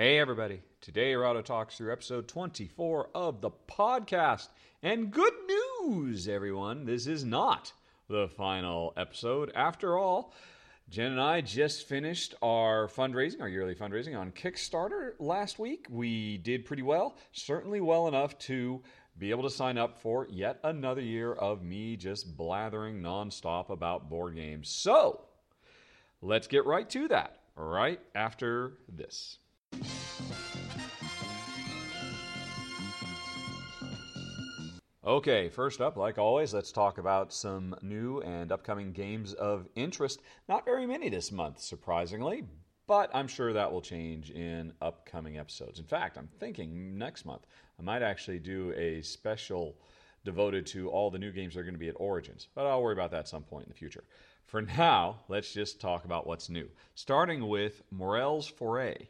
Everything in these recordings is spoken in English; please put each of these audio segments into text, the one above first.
Hey, everybody. Today, Rahdo talks through episode 24 of the podcast. And good news, everyone. This is not the final episode. After all, Jen and I just finished our fundraising, our yearly fundraising on Kickstarter last week. We did pretty well, certainly well enough to be able to sign up for yet another year of me just blathering nonstop about board games. So, let's get right to that right after this. Okay, first up, like always, let's talk about some new and upcoming games of interest. Not very many this month, surprisingly, but I'm sure that will change in upcoming episodes. In fact, I'm thinking next month I might actually do a special devoted to all the new games that are going to be at Origins, but I'll worry about that some point in the future. For now, let's just talk about what's new, starting with Morel's Foray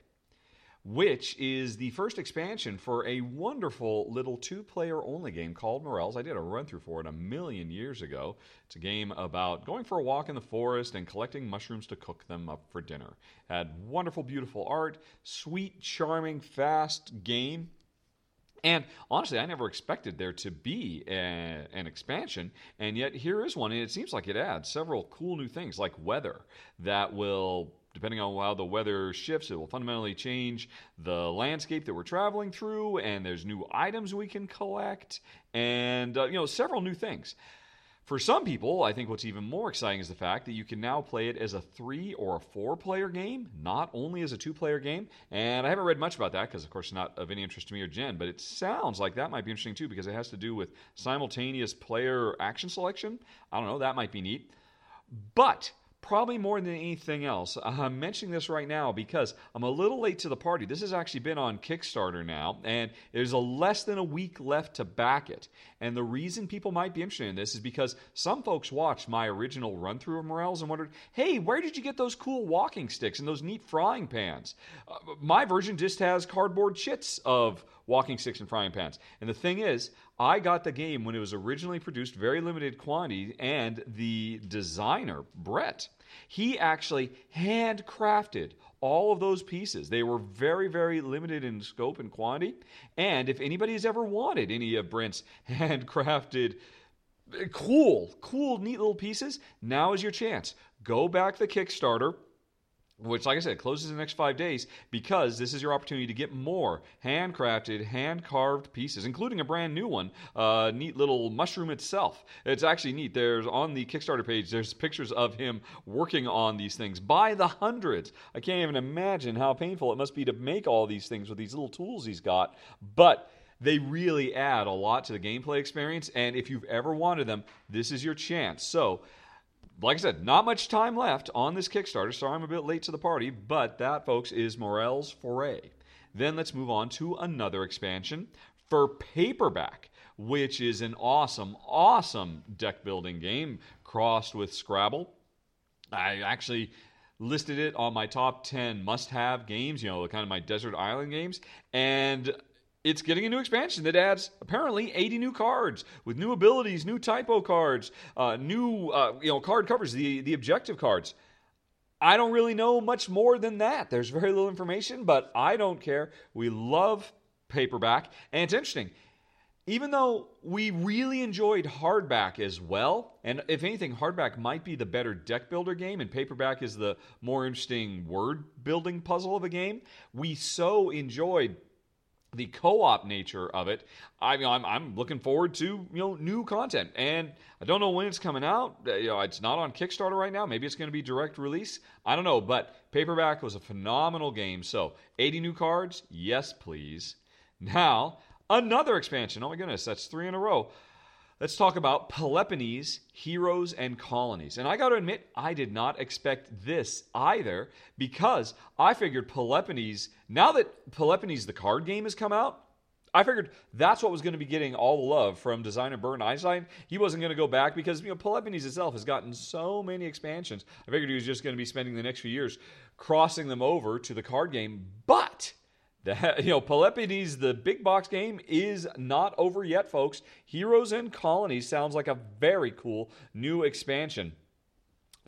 which is the first expansion for a wonderful little two player only game called Morels. I did a run through for it a million years ago. It's a game about going for a walk in the forest and collecting mushrooms to cook them up for dinner. Had wonderful, beautiful art, sweet, charming, fast game. And honestly, I never expected there to be a, an expansion, and yet here is one, and it seems like it adds several cool new things like weather that will depending on how the weather shifts, it will fundamentally change the landscape that we're traveling through, and there's new items we can collect, and uh, you know several new things. For some people, I think what's even more exciting is the fact that you can now play it as a three or a four player game, not only as a two player game. And I haven't read much about that because, of course, it's not of any interest to me or Jen, but it sounds like that might be interesting too because it has to do with simultaneous player action selection. I don't know, that might be neat. But probably more than anything else. I'm mentioning this right now because I'm a little late to the party. This has actually been on Kickstarter now, and there's a less than a week left to back it. And the reason people might be interested in this is because some folks watched my original run through of Morels and wondered, hey, where did you get those cool walking sticks and those neat frying pans? Uh, my version just has cardboard chits of walking sticks and frying pans. And the thing is, I got the game when it was originally produced, very limited quantity, and the designer, Brent, he actually handcrafted all of those pieces. They were very, very limited in scope and quantity. And if anybody has ever wanted any of Brent's handcrafted, cool, cool, neat little pieces, now is your chance. Go back the Kickstarter which, like I said, closes in the next five days because this is your opportunity to get more handcrafted, hand carved pieces, including a brand new one, uh, neat little mushroom itself. It's actually neat. There's on the Kickstarter page, there's pictures of him working on these things by the hundreds. I can't even imagine how painful it must be to make all these things with these little tools he's got. But they really add a lot to the gameplay experience. And if you've ever wanted them, this is your chance. So, like I said, not much time left on this Kickstarter. Sorry I'm a bit late to the party, but that, folks, is Morel's Foray. Then let's move on to another expansion for paperback, which is an awesome, awesome deck building game crossed with Scrabble. I actually listed it on my top 10 must have games, you know, kind of my desert island games. And it's getting a new expansion that adds apparently 80 new cards with new abilities, new typo cards, uh, new uh, you know card covers, the the objective cards. I don't really know much more than that. There's very little information, but I don't care. We love paperback, and it's interesting. Even though we really enjoyed hardback as well, and if anything, hardback might be the better deck builder game, and paperback is the more interesting word building puzzle of a game, we so enjoyed the co-op nature of it, I mean, I'm, I'm looking forward to you know new content, and I don't know when it's coming out. Uh, you know, it's not on Kickstarter right now. Maybe it's going to be direct release. I don't know, but Paperback was a phenomenal game. So 80 new cards, yes please. Now another expansion. Oh my goodness, that's three in a row. Let's talk about Peloponnese, Heroes, and Colonies. And I got to admit, I did not expect this either because I figured Peloponnese, now that Peloponnese, the card game, has come out, I figured that's what was going to be getting all the love from designer Bernd Eisenstein. He wasn't going to go back because you know Peloponnese itself has gotten so many expansions. I figured he was just going to be spending the next few years crossing them over to the card game. But you know, Peloponnese, the big box game, is not over yet, folks. Heroes and Colonies sounds like a very cool new expansion.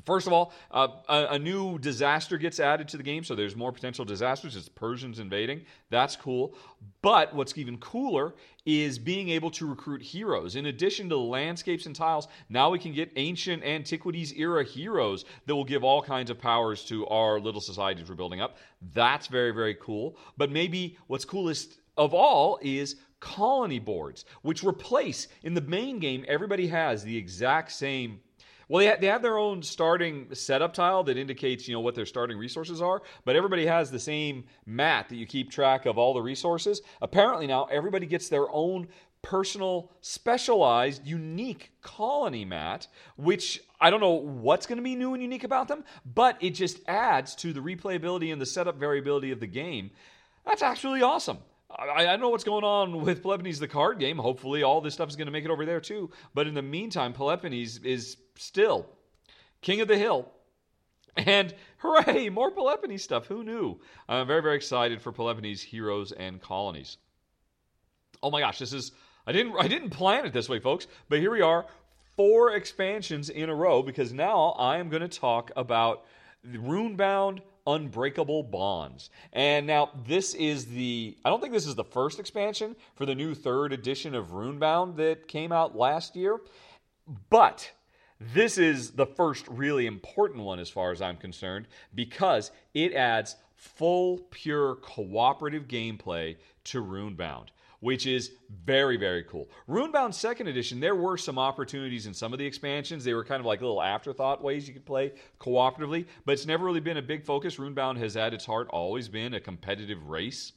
First of all, uh, a, a, new disaster gets added to the game, so there's more potential disasters. It's Persians invading. That's cool. But what's even cooler is being able to recruit heroes. In addition to landscapes and tiles, now we can get ancient antiquities era heroes that will give all kinds of powers to our little societies we're building up. That's very, very cool. But maybe what's coolest of all is colony boards, which replace in the main game, everybody has the exact same well, they, ha- they have their own starting setup tile that indicates, you know, what their starting resources are, but everybody has the same mat that you keep track of all the resources. Apparently now everybody gets their own personal, specialized, unique colony mat, which I don't know what's going to be new and unique about them, but it just adds to the replayability and the setup variability of the game. That's actually awesome. I, I know what's going on with Peloponnese, the card game. Hopefully, all this stuff is going to make it over there too. But in the meantime, Peloponnese is still king of the hill. And hooray, more Peloponnese stuff. Who knew? I'm very, very excited for Peloponnese heroes and colonies. Oh my gosh, this is I didn't I didn't plan it this way, folks, but here we are, four expansions in a row because now I am going to talk about the Runebound Unbreakable Bonds. And now this is the I don't think this is the first expansion for the new third edition of Runebound that came out last year, but this is the first really important one as far as I'm concerned because it adds full pure cooperative gameplay to Runebound which is very, very cool. Runebound Second Edition, there were some opportunities in some of the expansions. They were kind of like little afterthought ways you could play cooperatively, but it's never really been a big focus. Runebound has at its heart always been a competitive race.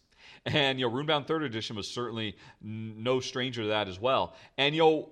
And, you know, Runebound Third Edition was certainly no stranger to that as well. And, you know,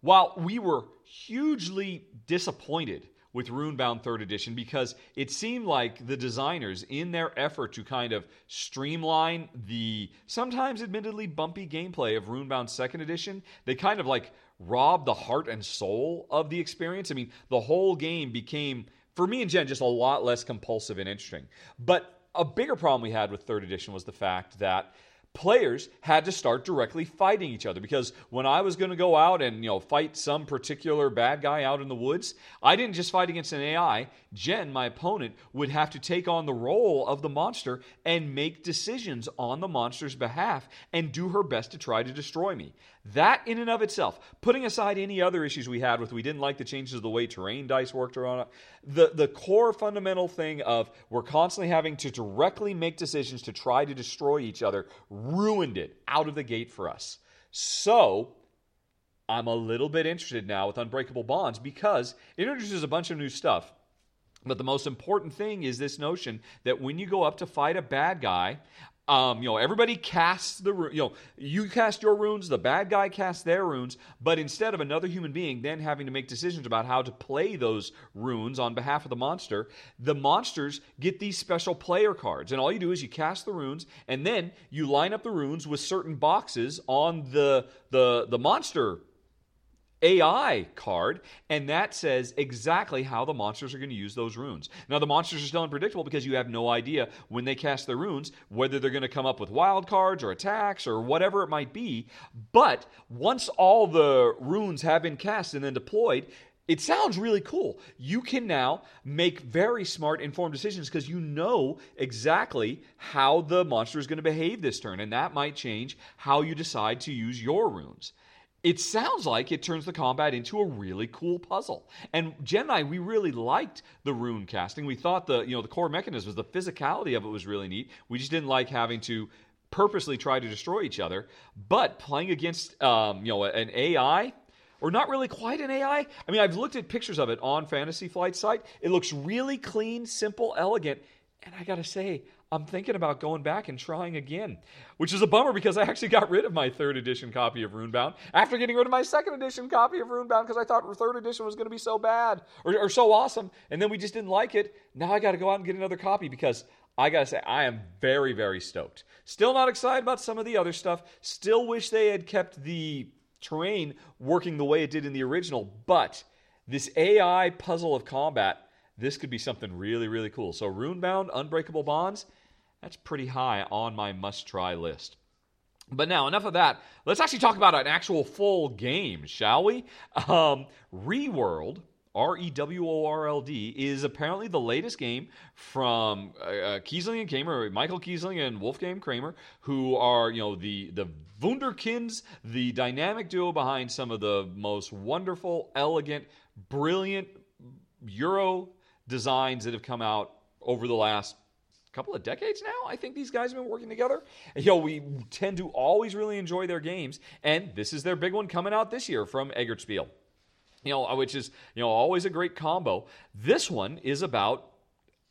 while we were hugely disappointed with Runebound 3rd Edition because it seemed like the designers, in their effort to kind of streamline the sometimes admittedly bumpy gameplay of Runebound 2nd Edition, they kind of like robbed the heart and soul of the experience. I mean, the whole game became, for me and Jen, just a lot less compulsive and interesting. But a bigger problem we had with 3rd Edition was the fact that players had to start directly fighting each other because when I was going to go out and you know fight some particular bad guy out in the woods, I didn't just fight against an AI. Jen, my opponent, would have to take on the role of the monster and make decisions on the monster's behalf and do her best to try to destroy me. That, in and of itself, putting aside any other issues we had with we didn't like the changes of the way terrain dice worked around it, the, the core fundamental thing of we're constantly having to directly make decisions to try to destroy each other ruined it out of the gate for us. So, I'm a little bit interested now with Unbreakable Bonds because it introduces a bunch of new stuff. But the most important thing is this notion that when you go up to fight a bad guy, um, you know, everybody casts the you know, you cast your runes, the bad guy casts their runes, but instead of another human being then having to make decisions about how to play those runes on behalf of the monster, the monsters get these special player cards. And all you do is you cast the runes and then you line up the runes with certain boxes on the the the monster AI card, and that says exactly how the monsters are going to use those runes. Now, the monsters are still unpredictable because you have no idea when they cast their runes whether they're going to come up with wild cards or attacks or whatever it might be. But once all the runes have been cast and then deployed, it sounds really cool. You can now make very smart, informed decisions because you know exactly how the monster is going to behave this turn, and that might change how you decide to use your runes it sounds like it turns the combat into a really cool puzzle. And Jen and I, we really liked the rune casting. We thought the you know the core mechanisms, the physicality of it was really neat. We just didn't like having to purposely try to destroy each other. But playing against um, you know an AI. Or not really quite an AI. I mean, I've looked at pictures of it on Fantasy Flight site. It looks really clean, simple, elegant. And I gotta say, I'm thinking about going back and trying again, which is a bummer because I actually got rid of my third edition copy of Runebound after getting rid of my second edition copy of Runebound because I thought third edition was going to be so bad or, or so awesome, and then we just didn't like it. Now I got to go out and get another copy because I gotta say, I am very, very stoked. Still not excited about some of the other stuff. Still wish they had kept the terrain working the way it did in the original, but this AI puzzle of combat, this could be something really, really cool. So, Runebound, Unbreakable Bonds, that's pretty high on my must try list. But now, enough of that. Let's actually talk about an actual full game, shall we? Um, Reworld, R E W O R L D, is apparently the latest game from uh, uh, Kiesling and Kramer, Michael Kiesling and Wolfgang Kramer, who are you know the the Wunderkinds, the dynamic duo behind some of the most wonderful, elegant, brilliant Euro designs that have come out over the last couple of decades now. I think these guys have been working together. You know, we tend to always really enjoy their games, and this is their big one coming out this year from Eggertspiel. You know, which is you know always a great combo. This one is about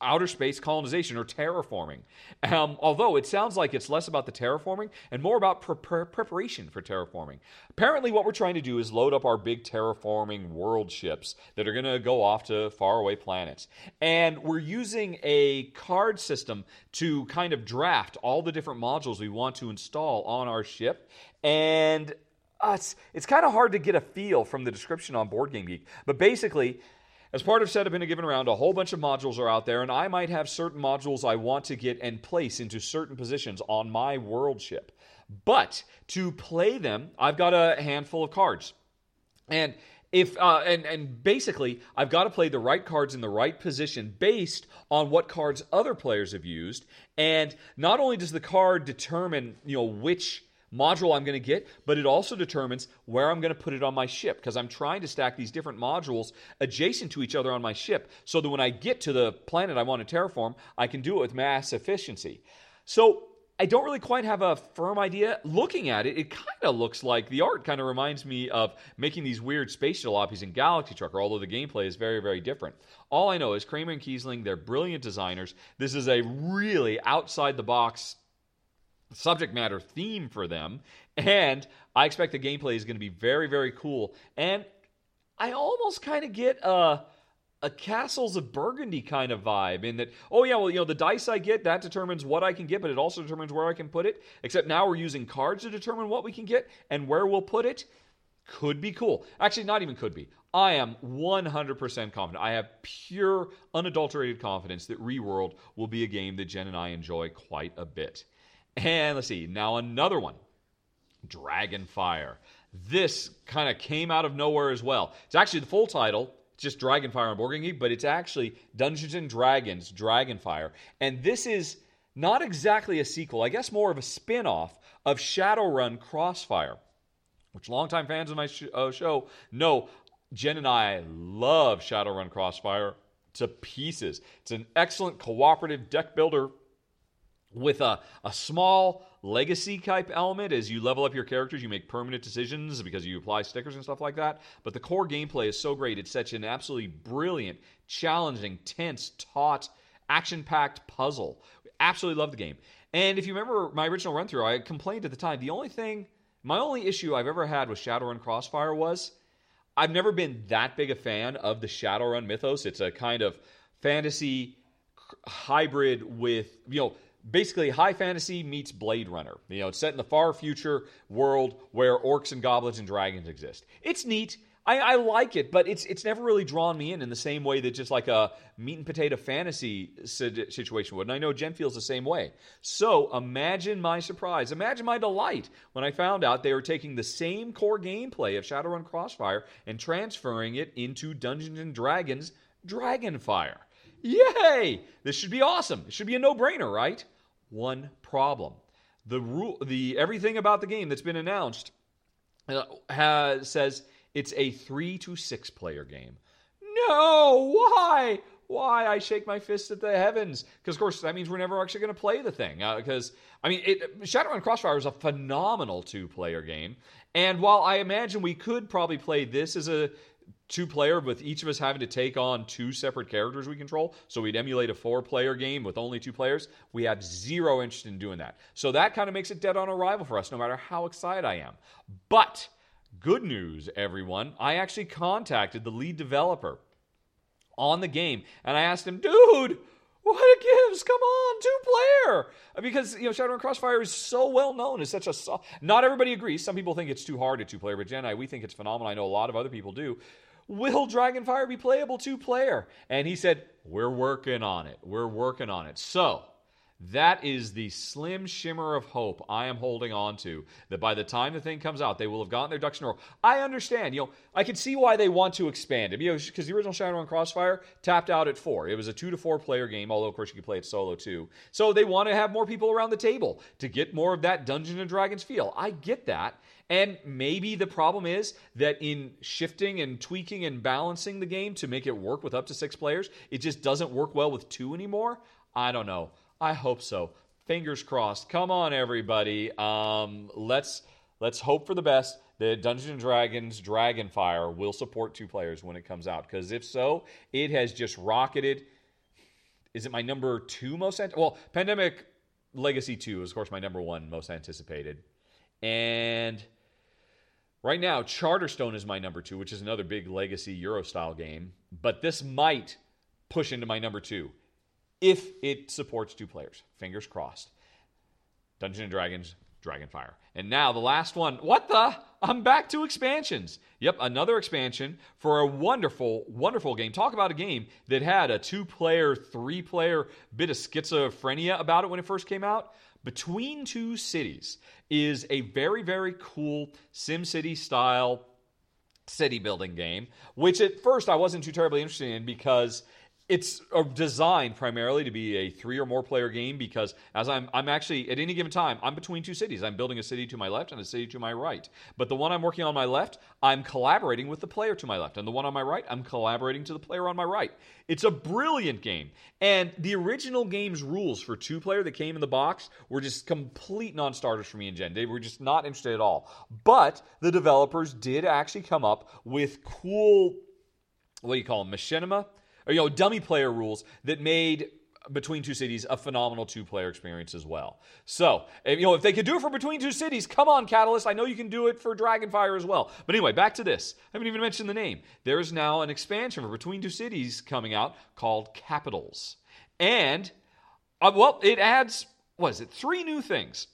outer space colonization or terraforming. Um, although it sounds like it's less about the terraforming and more about pre- pre- preparation for terraforming. Apparently, what we're trying to do is load up our big terraforming world ships that are going to go off to faraway planets. And we're using a card system to kind of draft all the different modules we want to install on our ship. And uh, it's, it's kind of hard to get a feel from the description on Board Game Geek. But basically, as part of setup and a given round, a whole bunch of modules are out there, and I might have certain modules I want to get and place into certain positions on my world ship. But to play them, I've got a handful of cards. And if uh, and and basically I've got to play the right cards in the right position based on what cards other players have used and not only does the card determine you know which module I'm going to get, but it also determines where I'm going to put it on my ship because I'm trying to stack these different modules adjacent to each other on my ship so that when I get to the planet I want to terraform, I can do it with mass efficiency. So I don't really quite have a firm idea. Looking at it, it kind of looks like the art kind of reminds me of making these weird space jalopies in Galaxy Trucker, although the gameplay is very, very different. All I know is Kramer and Kiesling, they're brilliant designers. This is a really outside the box subject matter theme for them. Hmm. And I expect the gameplay is going to be very, very cool. And I almost kind of get a, a Castles of Burgundy kind of vibe in that, oh, yeah, well, you know, the dice I get, that determines what I can get, but it also determines where I can put it. Except now we're using cards to determine what we can get and where we'll put it. Could be cool. Actually, not even could be. I am 100% confident. I have pure, unadulterated confidence that ReWorld will be a game that Jen and I enjoy quite a bit. And let's see, now another one Dragonfire. This kind of came out of nowhere as well. It's actually the full title, it's just Dragonfire on Board Game but it's actually Dungeons and Dragons Dragonfire. And this is not exactly a sequel, I guess more of a spin off of Shadowrun Crossfire, which longtime fans of my sh- uh, show know Jen and I love Shadowrun Crossfire to pieces. It's an excellent cooperative deck builder with a, a small legacy type element as you level up your characters you make permanent decisions because you apply stickers and stuff like that. But the core gameplay is so great. It's such an absolutely brilliant challenging tense taut action packed puzzle. Absolutely love the game. And if you remember my original run through i complained at the time. The only thing my only issue i've ever had with shadowrun crossfire was i've never been that big a fan of the shadowrun mythos. It's a kind of fantasy hybrid with you know basically high fantasy meets Blade Runner. You know, it's set in the far future world where orcs and goblins and dragons exist. It's neat. I, I, like it, but it's it's never really drawn me in in the same way that just like a meat and potato fantasy situation would. And I know Jen feels the same way. So imagine my surprise, imagine my delight when I found out they were taking the same core gameplay of Shadowrun Crossfire and transferring it into Dungeons and Dragons Dragonfire. Yay! This should be awesome. It should be a no-brainer, right? One problem. The rule, the everything about the game that's been announced uh, has, says it's a three to six player game. No, why? Why? I shake my fist at the heavens because, of course, that means we're never actually going to play the thing. Because uh, I mean, it, Shadowrun Crossfire is a phenomenal two player game, and while I imagine we could probably play this as a two player with each of us having to take on two separate characters we control. So we'd emulate a four player game with only two players. We have zero interest in doing that. So that kind of makes it dead on arrival for us, no matter how excited I am. But good news, everyone. I actually contacted the lead developer on the game and I asked him, dude, what it gives? Come on, two player. Because you know, Shadowrun Crossfire is so well known as such a. Not everybody agrees. Some people think it's too hard at two player, but Jen and I we think it's phenomenal. I know a lot of other people do will Dragonfire be playable two player? And he said, We're working on it. We're working on it. So That is the slim shimmer of hope I am holding on to. That by the time the thing comes out, they will have gotten their ducks in a row. I understand. You know, I can see why they want to expand it. You know, because the original Shadowrun Crossfire tapped out at four. It was a two to four player game, although of course you could play it solo too. So they want to have more people around the table to get more of that Dungeons and Dragons feel. I get that. And maybe the problem is that in shifting and tweaking and balancing the game to make it work with up to six players, it just doesn't work well with two anymore. I don't know. I hope so. Fingers crossed. Come on, everybody. Um, let's let's hope for the best. That Dungeons and Dragons Dragonfire will support two players when it comes out. Because if so, it has just rocketed. Is it my number two most? Ant- well, Pandemic Legacy Two is of course my number one most anticipated, and right now Charterstone is my number two, which is another big Legacy Euro style game. But this might push into my number two if it supports two players. Fingers crossed. Dungeon and Dragons, Dragonfire. And now the last one. What the? I'm back to expansions. Yep, another expansion for a wonderful, wonderful game. Talk about a game that had a two player, three player bit of schizophrenia about it when it first came out. Between Two Cities is a very, very cool SimCity style city building game, which at first I wasn't too terribly interested in because it's designed primarily to be a three or more player game because as I'm I'm actually at any given time I'm between two cities. I'm building a city to my left and a city to my right. But the one I'm working on my left, I'm collaborating with the player to my left, and the one on my right, I'm collaborating to the player on my right. It's a brilliant game. And the original game's rules for two player that came in the box were just complete non-starters for me and Jen. They were just not interested at all. But the developers did actually come up with cool what do you call them? Machinima? Or you know dummy player rules that made between two cities a phenomenal two player experience as well. So, you know, if they could do it for between two cities, come on, Catalyst. I know you can do it for Dragonfire as well. But anyway, back to this. I haven't even mentioned the name. There is now an expansion for Between Two Cities coming out called Capitals. And, uh, well, it adds, what is it, three new things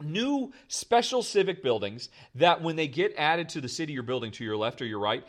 new special civic buildings that when they get added to the city you're building to your left or your right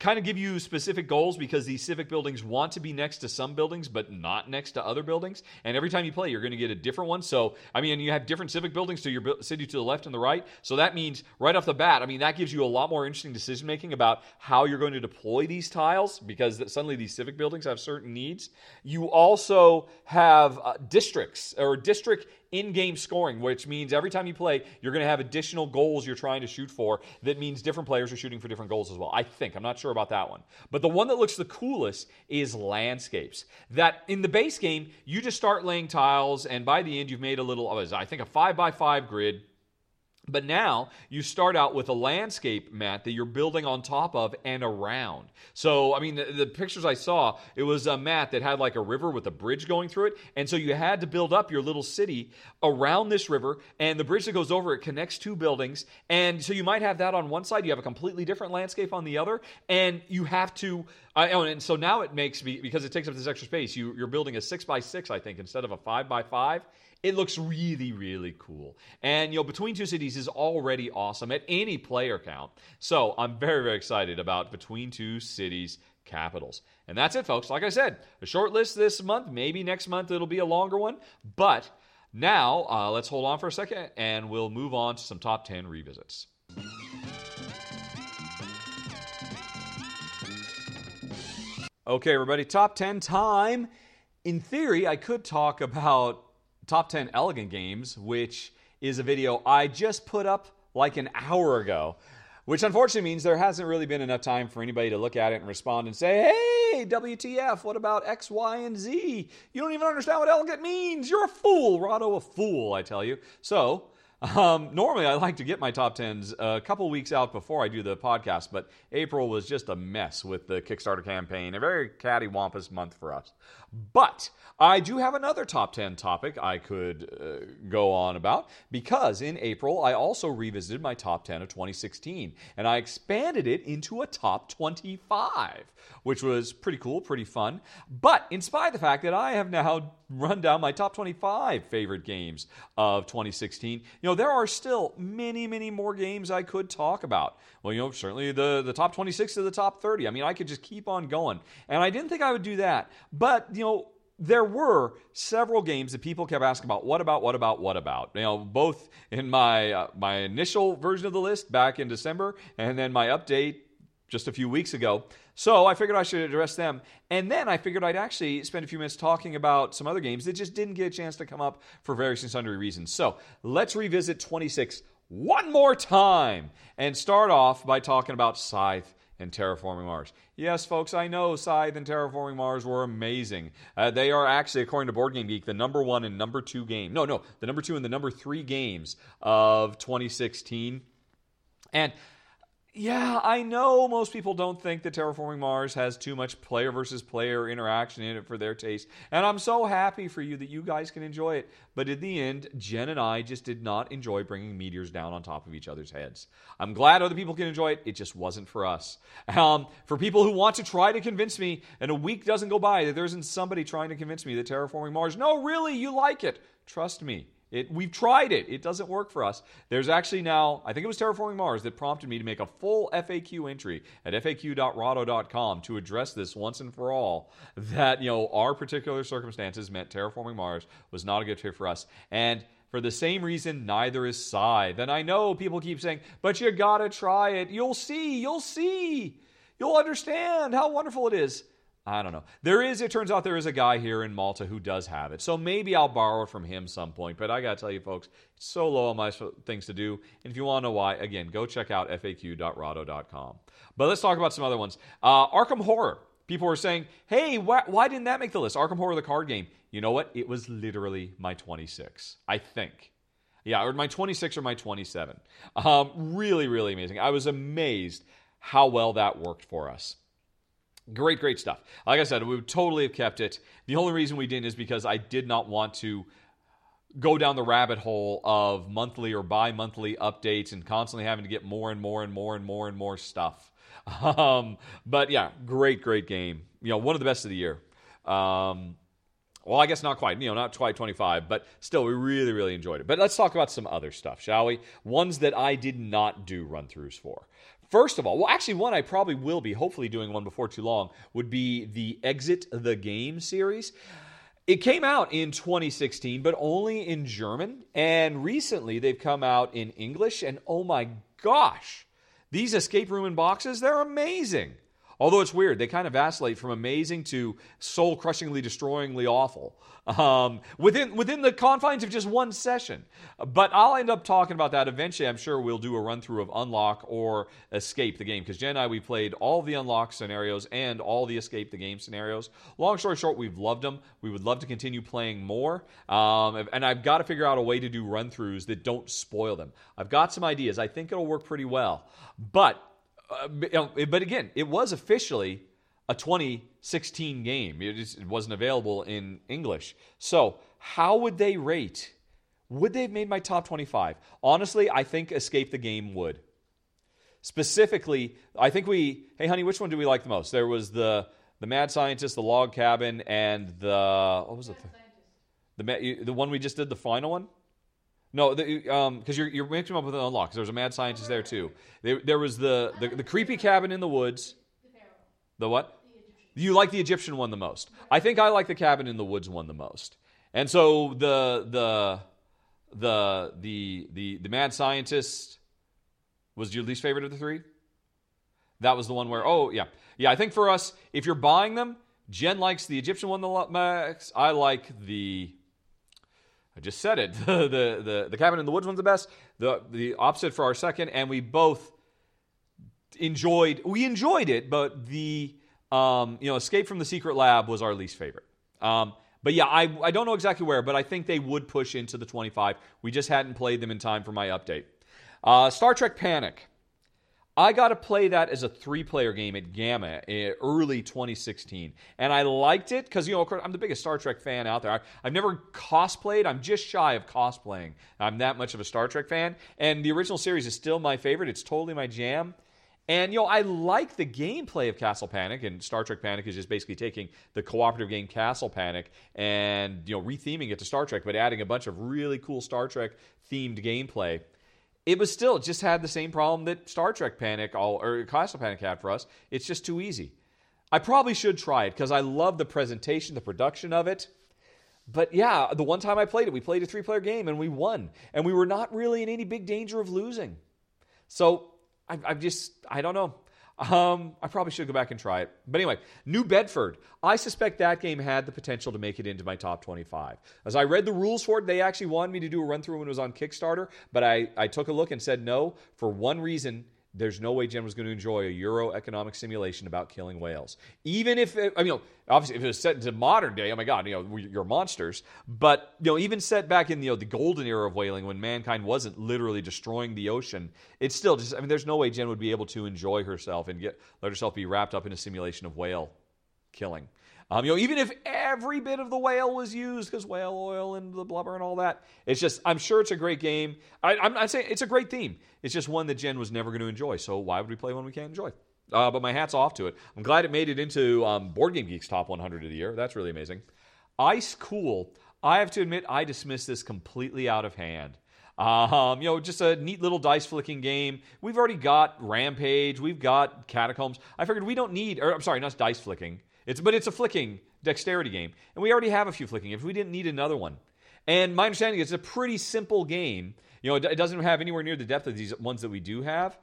kind of give you specific goals because these civic buildings want to be next to some buildings but not next to other buildings. And every time you play you're going to get a different one. So i mean you have different civic buildings to your city to the left and the right. So that means right off the bat i mean that gives you a lot more interesting decision making about how you're going to deploy these tiles because suddenly these civic buildings have certain needs. You also have uh, districts or district in game scoring, which means every time you play, you're going to have additional goals you're trying to shoot for. That means different players are shooting for different goals as well. I think. I'm not sure about that one. But the one that looks the coolest is landscapes. That in the base game, you just start laying tiles, and by the end, you've made a little, oh, I think, a five by five grid but now you start out with a landscape mat that you're building on top of and around. So, I mean, the, the, pictures I saw, it was a mat that had like a river with a bridge going through it. And so you had to build up your little city around this river. And the bridge that goes over it connects two buildings. And so you might have that on one side, you have a completely different landscape on the other. And you have to, uh, and so now it makes me, because it takes up this extra space, you, you're building a six by six, I think, instead of a five by five. It looks really, really cool. And, you know, Between Two Cities is already awesome at any player count. So I'm very, very excited about Between Two Cities Capitals. And that's it, folks. Like I said, a short list this month. Maybe next month it'll be a longer one. But now uh, let's hold on for a second and we'll move on to some top 10 revisits. Okay, everybody, top 10 time. In theory, I could talk about top 10 elegant games, which is a video I just put up like an hour ago. Which unfortunately means there hasn't really been enough time for anybody to look at it and respond and say, hey, WTF, what about X, Y, and Z? You don't even understand what elegant means. You're a fool, Rahdo, a fool, I tell you. So, um, normally, I like to get my top tens a couple weeks out before I do the podcast, but April was just a mess with the Kickstarter campaign. A very cattywampus month for us. But I do have another top 10 topic I could uh, go on about because in April I also revisited my top 10 of 2016 and I expanded it into a top 25, which was pretty cool, pretty fun. But in spite of the fact that I have now run down my top 25 favorite games of 2016, you know, there are still many, many more games I could talk about. Well, you know, certainly the, the top 26 to the top 30. I mean, I could just keep on going. And I didn't think I would do that. But, you know, there were several games that people kept asking about. What about? What about? What about? You know, both in my uh, my initial version of the list back in December, and then my update just a few weeks ago. So I figured I should address them. And then I figured I'd actually spend a few minutes talking about some other games that just didn't get a chance to come up for various and sundry reasons. So let's revisit 26 one more time and start off by talking about Scythe and Terraforming Mars. Yes, folks, I know Scythe and Terraforming Mars were amazing. Uh, they are actually, according to Board Game Geek, the number one and number two game. No, no, the number two and the number three games of 2016. And yeah, I know most people don't think that Terraforming Mars has too much player versus player interaction in it for their taste. And I'm so happy for you that you guys can enjoy it. But in the end, Jen and I just did not enjoy bringing meteors down on top of each other's heads. I'm glad other people can enjoy it. It just wasn't for us. Um, for people who want to try to convince me, and a week doesn't go by that there isn't somebody trying to convince me that Terraforming Mars, no, really, you like it. Trust me, it, we've tried it. It doesn't work for us. There's actually now, I think it was Terraforming Mars that prompted me to make a full FAQ entry at faq.rahdo.com to address this once and for all. That, you know, our particular circumstances meant Terraforming Mars was not a good fit for us. And for the same reason, neither is Scythe. Then I know people keep saying, but you gotta try it. You'll see, you'll see. You'll understand how wonderful it is. I don't know. There is, it turns out there is a guy here in Malta who does have it. So maybe I'll borrow it from him some point. But I got to tell you, folks, it's so low on my things to do. And if you want to know why, again, go check out faq.rahdo.com. But let's talk about some other ones. Uh, Arkham Horror. People were saying, hey, why, why didn't that make the list? Arkham Horror, the card game. You know what? It was literally my 26, I think. Yeah, or my 26 or my 27. Um, really, really amazing. I was amazed how well that worked for us. Great, great stuff. Like I said, we would totally have kept it. The only reason we didn't is because I did not want to go down the rabbit hole of monthly or bi monthly updates and constantly having to get more and more and more and more and more stuff. Um, but yeah, great, great game. You know, one of the best of the year. Um, well, I guess not quite, you know, not quite 25, but still, we really, really enjoyed it. But let's talk about some other stuff, shall we? Ones that I did not do run throughs for. First of all, well, actually, one I probably will be, hopefully, doing one before too long, would be the Exit the Game series. It came out in 2016, but only in German. And recently, they've come out in English. And oh my gosh, these escape room in boxes, they're amazing. Although it's weird, they kind of vacillate from amazing to soul crushingly, destroyingly awful um, within within the confines of just one session. But I'll end up talking about that eventually. I'm sure we'll do a run through of Unlock or Escape the game because Jen and I we played all the Unlock scenarios and all the Escape the game scenarios. Long story short, we've loved them. We would love to continue playing more, um, and I've got to figure out a way to do run throughs that don't spoil them. I've got some ideas. I think it'll work pretty well, but uh, but again, it was officially a 2016 game. It, just, it wasn't available in English. So, how would they rate? Would they have made my top 25? Honestly, I think Escape the Game would. Specifically, I think we. Hey, honey, which one do we like the most? There was the the Mad Scientist, the Log Cabin, and the what was it? The the one we just did, the final one. No, because um, you're you're mixing them up with an unlock. Because there was a mad scientist there too. There, there was the, the, the creepy cabin in the woods. The what? You like the Egyptian one the most. I think I like the cabin in the woods one the most. And so the the the the the the mad scientist was your least favorite of the three. That was the one where oh yeah yeah I think for us if you're buying them, Jen likes the Egyptian one the max. I like the I just said it. The, the, the, cabin in the woods one's the best. The, the opposite for our second, and we both enjoyed, we enjoyed it, but the, um, you know, Escape from the Secret Lab was our least favorite. Um, but yeah, I, I don't know exactly where, but I think they would push into the 25. We just hadn't played them in time for my update. Uh, Star Trek Panic. I got to play that as a three player game at GAMA eh, early 2016. And I liked it because, you know, I'm the biggest Star Trek fan out there. I, have never cosplayed. I'm just shy of cosplaying. I'm that much of a Star Trek fan. And the original series is still my favorite. It's totally my jam. And, you know, I like the gameplay of Castle Panic, and Star Trek Panic is just basically taking the cooperative game Castle Panic and, you know, retheming it to Star Trek, but adding a bunch of really cool Star Trek themed gameplay it was still just had the same problem that Star Trek Panic all or Castle Panic had for us. It's just too easy. I probably should try it because I love the presentation, the production of it. But yeah, the one time I played it, we played a three player game and we won. And we were not really in any big danger of losing. So I, I just, I don't know. Um, I probably should go back and try it. But anyway, New Bedford. I suspect that game had the potential to make it into my top 25. As I read the rules for it, they actually wanted me to do a run through when it was on Kickstarter, but I, I took a look and said no for one reason there's no way Jen was going to enjoy a Euro economic simulation about killing whales. Even if, it, I mean, obviously, if it was set into modern day, oh my God, you know, you're monsters. But, you know, even set back in, you know, the golden era of whaling when mankind wasn't literally destroying the ocean, it's still just, I mean, there's no way Jen would be able to enjoy herself and get, let herself be wrapped up in a simulation of whale killing. Um, you know, even if every bit of the whale was used, because whale oil and the blubber and all that, it's just, I'm sure it's a great game. I, am not saying it's a great theme. It's just one that Jen was never going to enjoy. So why would we play one we can't enjoy? Uh, but my hat's off to it. I'm glad it made it into um, Board Game Geek's top 100 of the year. That's really amazing. Ice Cool. I have to admit, I dismissed this completely out of hand. Um, you know, just a neat little dice flicking game. We've already got Rampage. We've got Catacombs. I figured we don't need, or I'm sorry, not dice flicking. It's but it's a flicking dexterity game, and we already have a few flicking. If we didn't need another one, and my understanding is it's a pretty simple game. You know, it, doesn't have anywhere near the depth of these ones that we do have.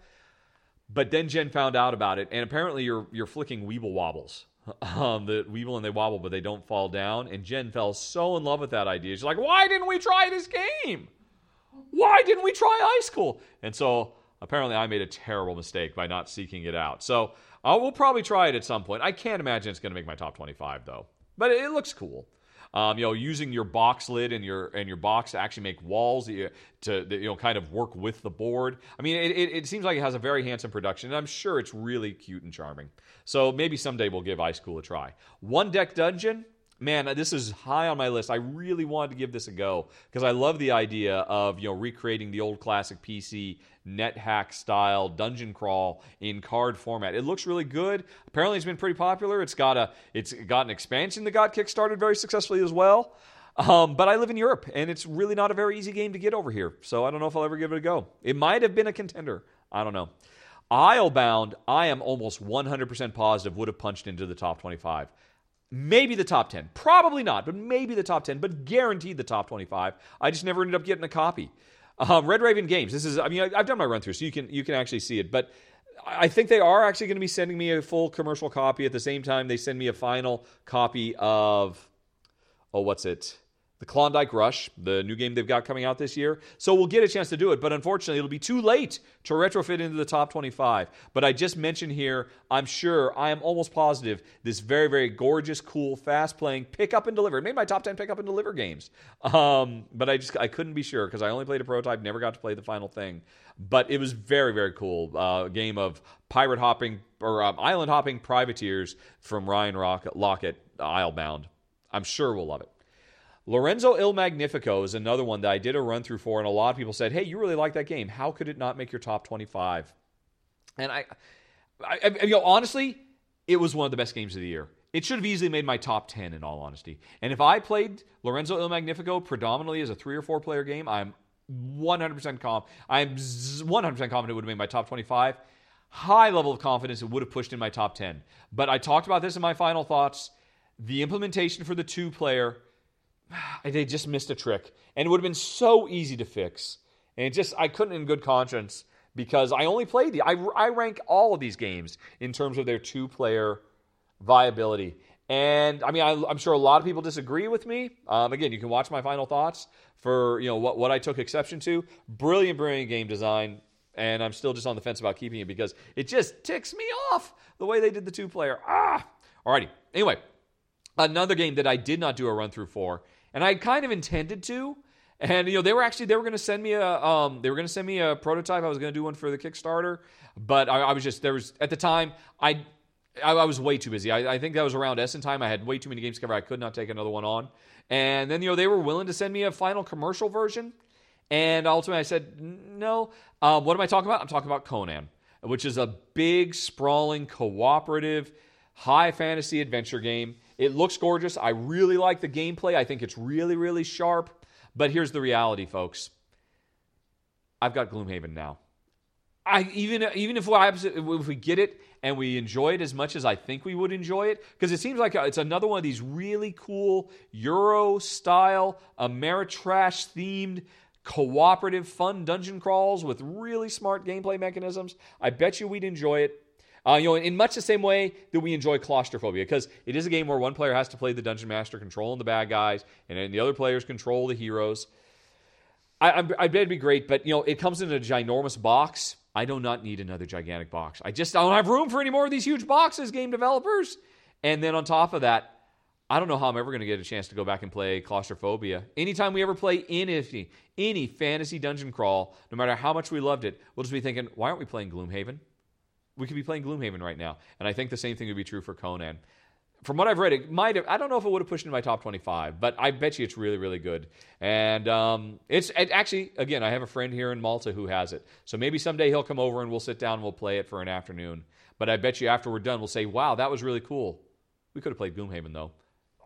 But then Jen found out about it, and apparently you're you're flicking Weeble wobbles. Um, the Weeble and they wobble, but they don't fall down. And Jen fell so in love with that idea. She's like, "Why didn't we try this game? Why didn't we try Ice Cool?" And so apparently, I made a terrible mistake by not seeking it out. So I will probably try it at some point. I can't imagine it's going to make my top 25 though, but it, looks cool. Um, you know, using your box lid and your and your box to actually make walls to, to you know kind of work with the board. I mean, it, it, it, seems like it has a very handsome production, and I'm sure it's really cute and charming. So maybe someday we'll give Ice Cool a try. One deck dungeon. Man, this is high on my list. I really wanted to give this a go because I love the idea of you know recreating the old classic PC NetHack style dungeon crawl in card format. It looks really good. Apparently, it's been pretty popular. It's got a it's got an expansion that got kickstarted very successfully as well. Um, but I live in Europe, and it's really not a very easy game to get over here. So I don't know if I'll ever give it a go. It might have been a contender. I don't know. Islebound, I am almost 100% positive would have punched into the top 25. Maybe the top 10. Probably not, but maybe the top 10, but guaranteed the top 25. I just never ended up getting a copy. Um, Red Raven Games. This is, I mean, I, have done my run through, so you can you can actually see it. But I think they are actually going to be sending me a full commercial copy at the same time they send me a final copy of, oh, what's it? The Klondike Rush, the new game they've got coming out this year. So we'll get a chance to do it, but unfortunately, it'll be too late to retrofit into the top 25. But I just mentioned here, I'm sure, I am almost positive, this very, very gorgeous, cool, fast playing pick up and deliver. It made my top 10 pick up and deliver games. Um, but I just I couldn't be sure because I only played a prototype, never got to play the final thing. But it was very, very cool. Uh, game of pirate hopping or um, island hopping privateers from Ryan Rock- Laukat, Islebound. I'm sure we'll love it. Lorenzo Il Magnifico is another one that I did a run through for, and a lot of people said, "Hey, you really like that game? How could it not make your top 25?" And I, I, I, you know, honestly, it was one of the best games of the year. It should have easily made my top 10 in all honesty. And if I played Lorenzo Il Magnifico predominantly as a three or four player game, I'm 100% calm. I'm 100% confident it would have made my top 25. High level of confidence it would have pushed in my top 10. But I talked about this in my final thoughts. The implementation for the two player they just missed a trick. And it would have been so easy to fix. And it just, I couldn't in good conscience because I only played the, I, I rank all of these games in terms of their two player viability. And I mean, I, am sure a lot of people disagree with me. Um, again, you can watch my final thoughts for you know what, what I took exception to. Brilliant, brilliant game design, and I'm still just on the fence about keeping it because it just ticks me off the way they did the two player. Ah, alrighty. Anyway, another game that I did not do a run through for and I kind of intended to. And you know they were actually they were going to send me a um, they were going to send me a prototype. I was going to do one for the Kickstarter, but I, I, was just there was at the time I I, I was way too busy. I, I, think that was around Essen time. I had way too many games to cover. I could not take another one on. And then you know they were willing to send me a final commercial version, and ultimately I said no. Um, what am I talking about? I'm talking about Conan, which is a big sprawling cooperative high fantasy adventure game. It looks gorgeous. I really like the gameplay. I think it's really, really sharp. But here's the reality, folks I've got Gloomhaven now. I even even if we if we get it and we enjoy it as much as I think we would enjoy it, because it seems like it's another one of these really cool Euro style Ameritrash themed cooperative fun dungeon crawls with really smart gameplay mechanisms. I bet you we'd enjoy it. Uh, you know, in much the same way that we enjoy claustrophobia, because it is a game where one player has to play the dungeon master, controlling the bad guys, and then the other players control the heroes. I, I, I bet it'd be great, but you know, it comes in a ginormous box. I do not need another gigantic box. I just don't have room for any more of these huge boxes, game developers. And then on top of that, I don't know how I'm ever going to get a chance to go back and play Claustrophobia. Anytime we ever play any, any fantasy dungeon crawl, no matter how much we loved it, we'll just be thinking, why aren't we playing Gloomhaven? We could be playing Gloomhaven right now. And I think the same thing would be true for Conan from what I've read, it might have. I don't know if it would have pushed into my top 25, but I bet you it's really, really good. And um, it's it actually, again, I have a friend here in Malta who has it. So maybe someday he'll come over and we'll sit down and we'll play it for an afternoon. But I bet you after we're done, we'll say, wow, that was really cool. We could have played Gloomhaven, though.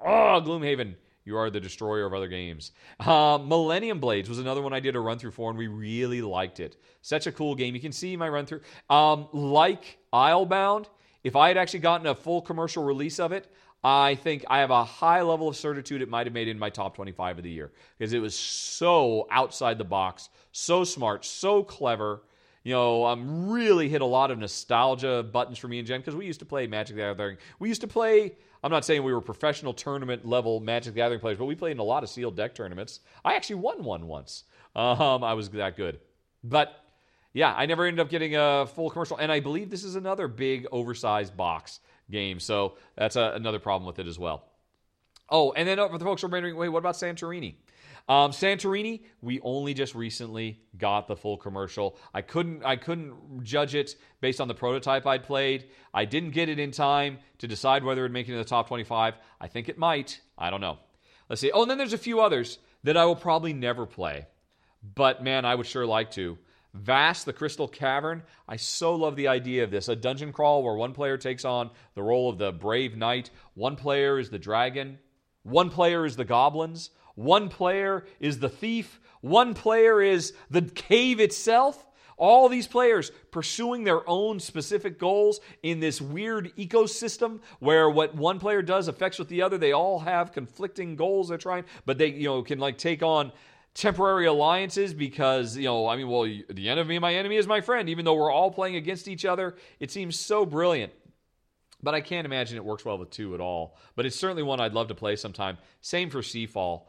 Oh, Gloomhaven. You are the destroyer of other games. Uh, Millennium Blades was another one I did a run through for, and we really liked it. Such a cool game. You can see my run through. Um, like Islebound, if I had actually gotten a full commercial release of it, I think I have a high level of certitude it might have made in my top 25 of the year because it was so outside the box, so smart, so clever. You know, um, really hit a lot of nostalgia buttons for me and Jen because we used to play Magic the Gathering. We used to play. I'm not saying we were professional tournament level Magic the Gathering players, but we played in a lot of sealed deck tournaments. I actually won one once. Um, I was that good, but yeah, I never ended up getting a full commercial. And I believe this is another big, oversized box game. So that's a, another problem with it as well. Oh, and then uh, for the folks who are wondering, wait, what about Santorini? Um, Santorini, we only just recently got the full commercial. I couldn't, I couldn't judge it based on the prototype I'd played. I didn't get it in time to decide whether it'd make it in the top 25. I think it might. I don't know. Let's see. Oh, and then there's a few others that I will probably never play, but man, I would sure like to. Vast, the Crystal Cavern. I so love the idea of this. A dungeon crawl where one player takes on the role of the brave knight, one player is the dragon, one player is the goblins, one player is the thief, one player is the cave itself. All these players pursuing their own specific goals in this weird ecosystem where what one player does affects what the other. They all have conflicting goals they're trying, but they you know can like take on temporary alliances because, you know, I mean, well, the enemy of my enemy is my friend, even though we're all playing against each other. It seems so brilliant. But I can't imagine it works well with two at all. But it's certainly one I'd love to play sometime. Same for Seafall.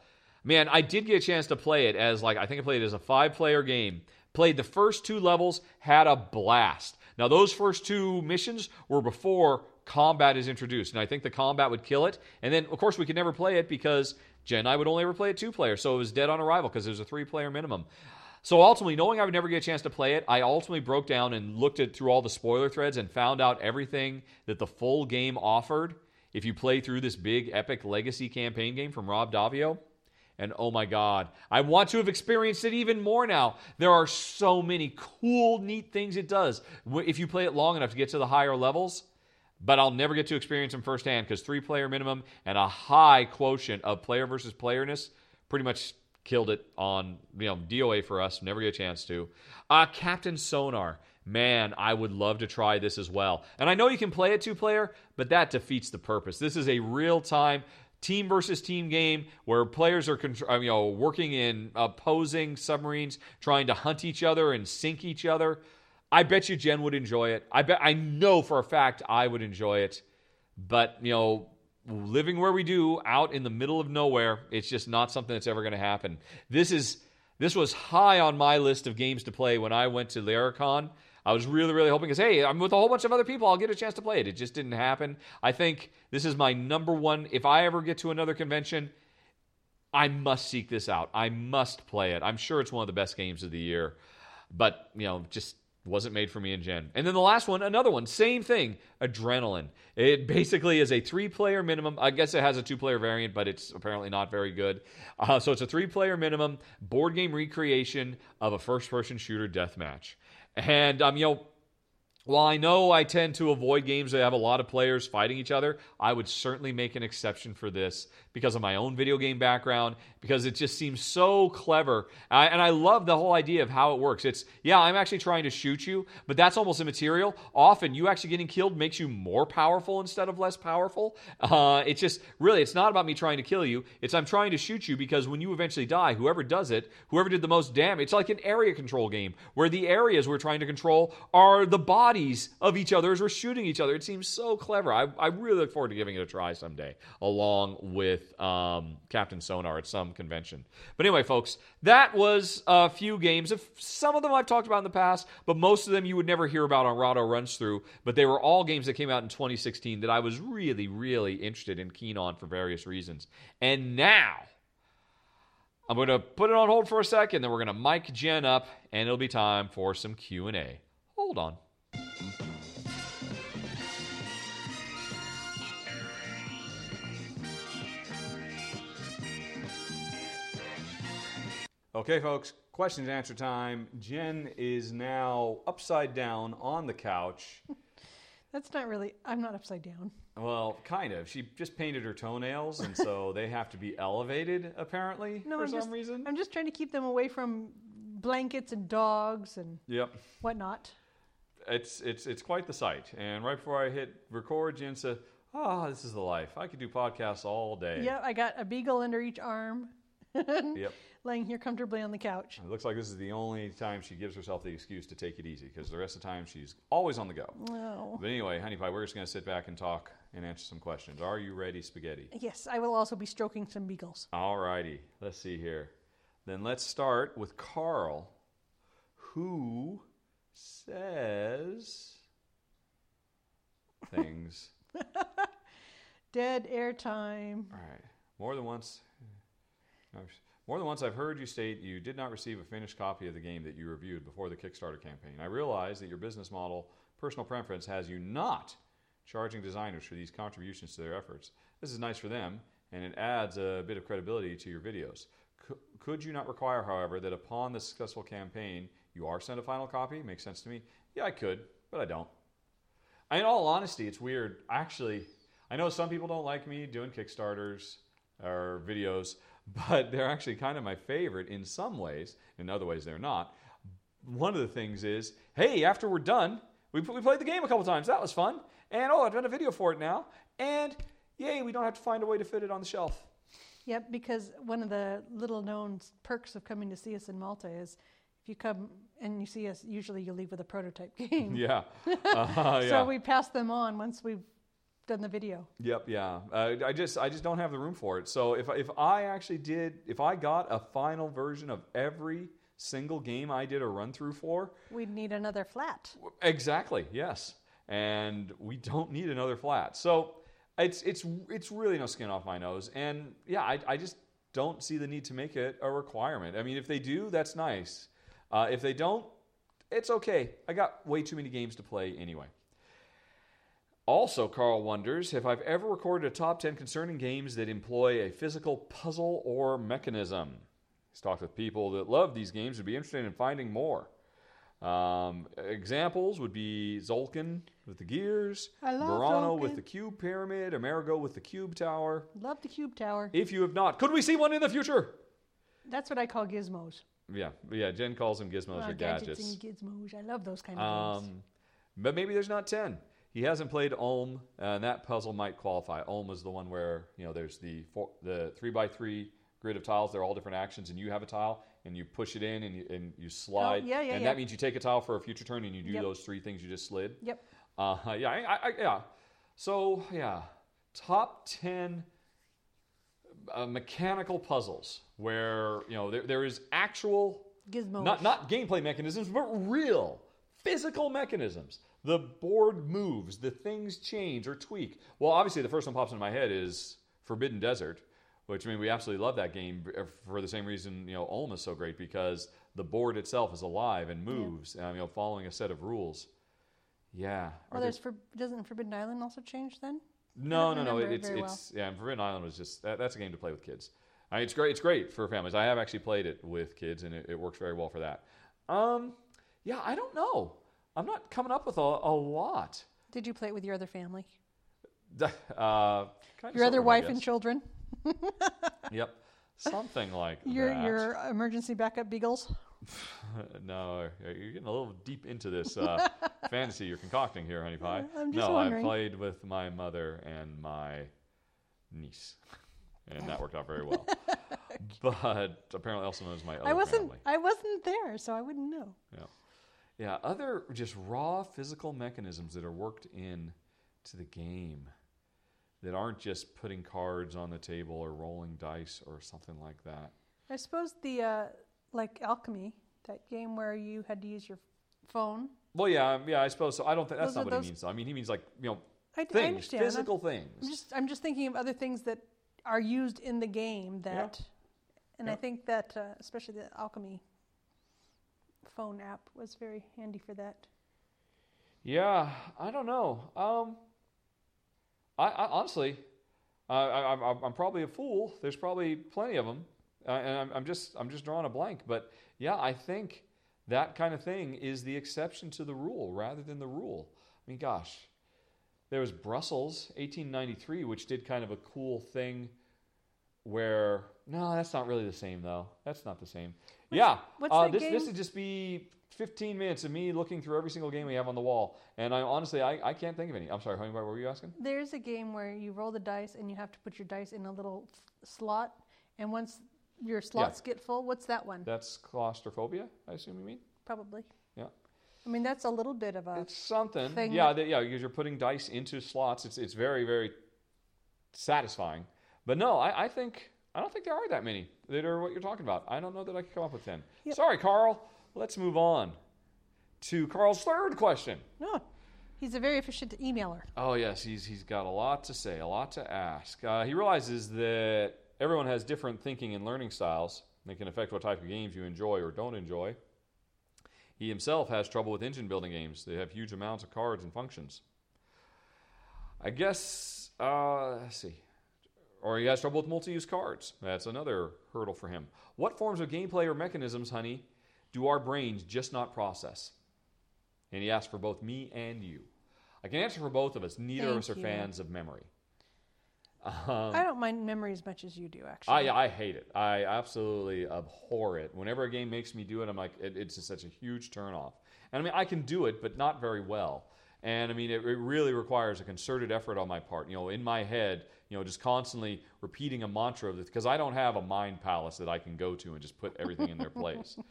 Man, I did get a chance to play it as like I think I played it as a five player game. Played the first two levels, had a blast. Now those first two missions were before combat is introduced, and I think the combat would kill it. And then of course we could never play it because Jen and I would only ever play it two player, so it was dead on arrival because it was a three player minimum. So ultimately, knowing I would never get a chance to play it, I ultimately broke down and looked at through all the spoiler threads and found out everything that the full game offered. If you play through this big epic legacy campaign game from Rob Daviau, and oh my God, I want to have experienced it even more now. There are so many cool, neat things it does. If you play it long enough to get to the higher levels, but I'll never get to experience them firsthand because three player minimum and a high quotient of player versus playerness pretty much killed it on you know DOA for us. Never get a chance to. Uh, Captain Sonar. Man, I would love to try this as well. And I know you can play it two player, but that defeats the purpose. This is a real time team versus team game where players are uh, you know working in opposing submarines, trying to hunt each other and sink each other. I bet you Jen would enjoy it. I bet I know for a fact I would enjoy it. But, you know, living where we do out in the middle of nowhere, it's just not something that's ever going to happen. This is this was high on my list of games to play when I went to Laracon. I was really, really hoping because hey, I'm with a whole bunch of other people. I'll get a chance to play it. It just didn't happen. I think this is my number one. If I ever get to another convention, I must seek this out. I must play it. I'm sure it's one of the best games of the year. But you know, just wasn't made for me and Jen. And then the last one, another one, same thing, Adrenaline. It basically is a three player minimum. I guess it has a two player variant, but it's apparently not very good. Uh, so it's a three player minimum board game recreation of a first person shooter death match. And, um, you know, while I know I tend to avoid games that have a lot of players fighting each other, I would certainly make an exception for this because of my own video game background, because it just seems so clever. I, and I love the whole idea of how it works. It's, yeah, I'm actually trying to shoot you, but that's almost immaterial. Often, you actually getting killed makes you more powerful instead of less powerful. Uh, it's just, really, it's not about me trying to kill you. It's I'm trying to shoot you because when you eventually die, whoever does it, whoever did the most damage, it's like an area control game where the areas we're trying to control are the body bodies of each other as we're shooting each other. It seems so clever. I, I really look forward to giving it a try someday, along with um, Captain Sonar at some convention. But anyway, folks, that was a few games. Of some of them I've talked about in the past, but most of them you would never hear about on Rahdo Runs Through. But they were all games that came out in 2016 that I was really, really interested and keen on for various reasons. And now. I'm going to put it on hold for a second, then we're going to mic Jen up, and it'll be time for some Q&A. Hold on. Okay, folks, question and answer time. Jen is now upside down on the couch. That's not really, I'm not upside down. Well, kind of. She just painted her toenails, and so they have to be elevated, apparently, no, for I'm some just, reason. I'm just trying to keep them away from blankets and dogs and yep. whatnot it's it's it's quite the sight. And right before I hit record, Jen said, "Oh, this is the life. I could do podcasts all day." Yep, I got a beagle under each arm. yep. Laying here comfortably on the couch. It looks like this is the only time she gives herself the excuse to take it easy because the rest of the time she's always on the go. No. But anyway, honey pie, we're just going to sit back and talk and answer some questions. Are you ready, spaghetti? Yes, I will also be stroking some beagles. All righty. Let's see here. Then let's start with Carl, who says things. Dead air time. All right. More than once. More than once, I've heard you state you did not receive a finished copy of the game that you reviewed before the Kickstarter campaign. I realize that your business model, personal preference, has you not charging designers for these contributions to their efforts. This is nice for them, and it adds a bit of credibility to your videos. C- could you not require, however, that upon the successful campaign, you are sent a final copy? Makes sense to me. Yeah, I could, but I don't. In all honesty, it's weird. Actually, I know some people don't like me doing Kickstarters or videos, but they're actually kind of my favorite in some ways. In other ways, they're not. One of the things is, hey, after we're done, we, we played the game a couple times. That was fun. And oh, I've done a video for it now. And yay, we don't have to find a way to fit it on the shelf. Yep, because one of the little known perks of coming to see us in Malta is if you come and you see us, usually you leave with a prototype game. Yeah. Uh, yeah. so we pass them on once we've done the video. Yep. Yeah. Uh, I just I just don't have the room for it. So if if I actually did if I got a final version of every single game I did a run through for, we'd need another flat. Exactly. Yes. And we don't need another flat. So it's it's it's really no skin off my nose. And yeah, I I just don't see the need to make it a requirement. I mean, if they do, that's nice. Uh, if they don't, it's okay. I got way too many games to play anyway. Also, Carl wonders if I've ever recorded a top 10 concerning games that employ a physical puzzle or mechanism. He's talked with people that love these games would be interested in finding more. Um, examples would be Tzolk'in with the gears, Burano with the cube pyramid, Amerigo with the cube tower. Love the cube tower. If you have not, could we see one in the future? That's what I call gizmos. Yeah, yeah. Jen calls them gizmos or gadgets. gadgets. and gizmos. I love those kind of um, games. But maybe there's not ten. He hasn't played Ulm, and that puzzle might qualify. Ulm is the one where you know there's the four, the three by three grid of tiles. They're all different actions, and you have a tile, and you push it in, and you, and you slide. Oh, yeah, yeah, and yeah. that means you take a tile for a future turn, and you do yep. those three things you just slid. Yep. Uh, yeah, I, I, yeah. So yeah, top ten uh, mechanical puzzles where you know there, there is actual gizmos, not not gameplay mechanisms, but real physical mechanisms. The board moves, the things change or tweak. Well, obviously, the first one pops into my head is Forbidden Desert, which I mean we absolutely love that game for the same reason you know Ulm is so great because the board itself is alive and moves, yeah. um, you know, following a set of rules. Yeah. Well, there's for, doesn't Forbidden Island also change then? No, no, no. It, it's it's well. yeah. Forbidden Island was just that, that's a game to play with kids. I mean, it's great. It's great for families. I have actually played it with kids, and it, it works very well for that. Um, yeah, I don't know. I'm not coming up with a, a lot. Did you play it with your other family? Uh, Your other sort of, I wife and children? Yep, something like Your that. your emergency backup beagles? no, you're getting a little deep into this uh, fantasy you're concocting here, honey pie. I'm just no, wondering. I played with my mother and my niece, and that worked out very well. But apparently, also knows my other I wasn't family. I wasn't there, so I wouldn't know. Yeah, yeah. Other just raw physical mechanisms that are worked in to the game that aren't just putting cards on the table or rolling dice or something like that. I suppose the uh, like alchemy, that game where you had to use your phone. Well, yeah, um, yeah. I suppose so. I don't think that's Those not what those- he means. Though. I mean, he means like you know I, I things. I'm- physical things. I'm just I'm just thinking of other things that are used in the game that, and I think that uh, especially the alchemy phone app was very handy for that. Yeah, I don't know. Um, I, I honestly, I, I'm probably a fool. There's probably plenty of them, uh, and I'm, I'm just I'm just drawing a blank. But yeah, I think that kind of thing is the exception to the rule rather than the rule. I mean, gosh, there was Brussels, 1893, which did kind of a cool thing. Where no, that's not really the same though. That's not the same. Yeah, what's uh, this this would just be 15 minutes of me looking through every single game we have on the wall. And I honestly, I, I can't think of any. I'm sorry, Honey, what were you asking? There's a game where you roll the dice and you have to put your dice in a little f- slot, and once your slots get full, what's that one? That's claustrophobia, I assume you mean? Probably. Yeah. I mean, that's a little bit of a. It's something. thing Yeah, that, yeah, because you're putting dice into slots. It's, it's very, very satisfying. But no, I, I think, I don't think there are that many that are what you're talking about. I don't know that I could come up with 10. Yep. Sorry, Carl. Let's move on to Carl's third question. No, he's a very efficient emailer. Oh yes, he's he's got a lot to say, a lot to ask. Uh, he realizes that everyone has different thinking and learning styles that can affect what type of games you enjoy or don't enjoy. He himself has trouble with engine building games. They have huge amounts of cards and functions. I guess uh, let's see. Or he has trouble with multi-use cards. That's another hurdle for him. What forms of gameplay or mechanisms, honey, do our brains just not process? And he asked for both me and you. I can answer for both of us. Neither of us are you. fans of memory. Um, um, I don't mind memory as much as you do, I, actually. I hate it. I absolutely abhor it. Whenever a game makes me do it, I'm like, it, it's just such a huge turnoff. And I mean, I can do it, but not very well. And I mean, it, it really requires a concerted effort on my part. You know, in my head, you know, just constantly repeating a mantra of this because I don't have a mind palace that I can go to and just put everything in their place.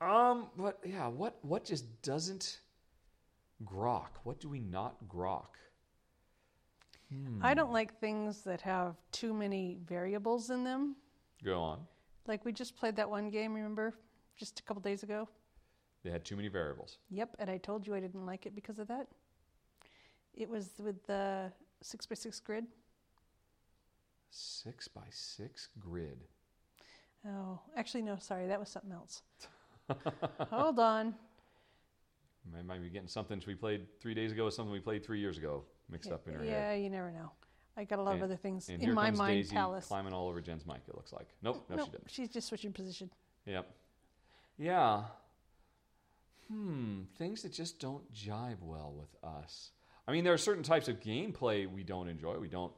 Um, but yeah, what what just doesn't grok? What do we not grok? I don't like things that have too many variables in them. Go on. Like we just played that one game, remember, just a couple days ago? They had too many variables. Yep, and I told you I didn't like it because of that. It was with the six by six grid. Six by six grid. Oh, actually, no, sorry, that was something else. Hold on. I might be getting something we played three days ago with something we played three years ago mixed up in her yeah, head. you never know. I got a lot And- of other things in my mind Daisy palace. climbing all over Jen's mic, it looks like. Nope, no, no, she didn't. she's just switching position. Yep. Yeah. Hmm. Things that just don't jive well with us. I mean, there are certain types of gameplay we don't enjoy. We don't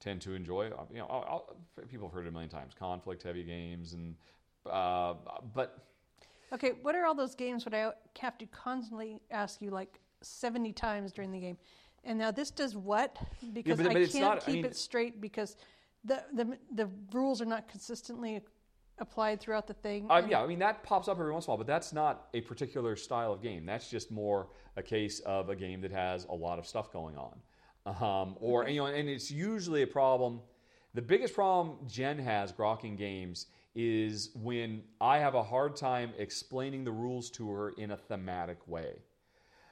tend to enjoy. Uh, You know, I'll, I'll, people have heard it a million times. Conflict-heavy games, and uh, but Okay, what are all those games What I have to constantly ask you like 70 times during the game? And now this does what? Because but- I but it's can't not- I keep mean- it straight because the, the the rules are not consistently applied throughout the thing. Uh, yeah, I mean that pops up every once in a while, but that's not a particular style of game. That's just more a case of a game that has a lot of stuff going on, um, or you know, and it's usually a problem. The biggest problem Jen has grokking games is when I have a hard time explaining the rules to her in a thematic way.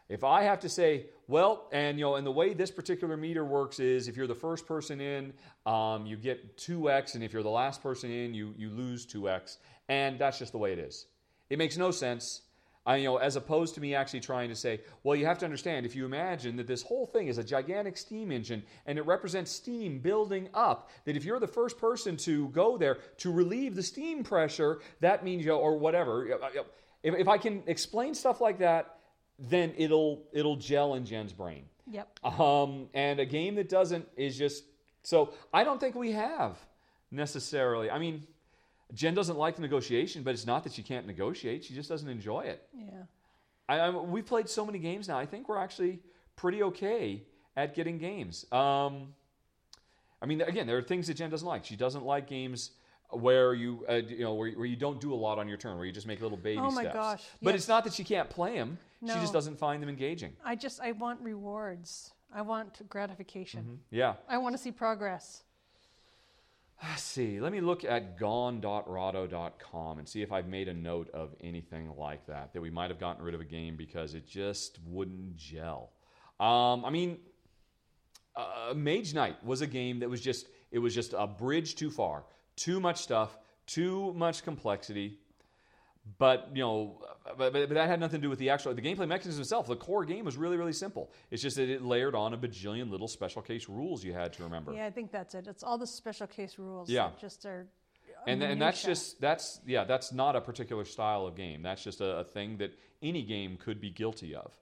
If I have to say, well, and you know, and the way this particular meter works is, if you're the first person in, um, you get two x, and if you're the last person in, you you lose two x, and that's just the way it is. It makes no sense. I, you know, as opposed to me actually trying to say, well, you have to understand if you imagine that this whole thing is a gigantic steam engine and it represents steam building up, that if you're the first person to go there to relieve the steam pressure, that means, you know, or whatever. If, if I can explain stuff like that, then it'll it'll gel in Jen's brain. Yep. Um, and a game that doesn't is just so. I don't think we have necessarily. I mean, Jen doesn't like the negotiation, but it's not that she can't negotiate. She just doesn't enjoy it. Yeah. I, I, we've played so many games now. I think we're actually pretty okay at getting games. Um, I mean, again, there are things that Jen doesn't like. She doesn't like games where you, uh, you know, where, where you don't do a lot on your turn, where you just make little baby steps. Oh my steps. gosh, But yes. it's not that she can't play them. She just doesn't find them engaging. I just I want rewards. I want gratification. Yeah. I want to see progress. Let's see. Let me look at gone.rahdo.com and see if I've made a note of anything like that, that we might have gotten rid of a game because it just wouldn't gel. Um, I mean, uh, Mage Knight was a game that was just, it was just a bridge too far. Too much stuff, too much complexity. But you know, but, but, that had nothing to do with the actual the gameplay mechanism itself. The core game was really really simple. It's just that it layered on a bajillion little special case rules you had to remember. Yeah, I think that's it. It's all the special case rules. Yeah. that just are. and and that's just that's yeah that's not a particular style of game that's just a, a thing that any game could be guilty of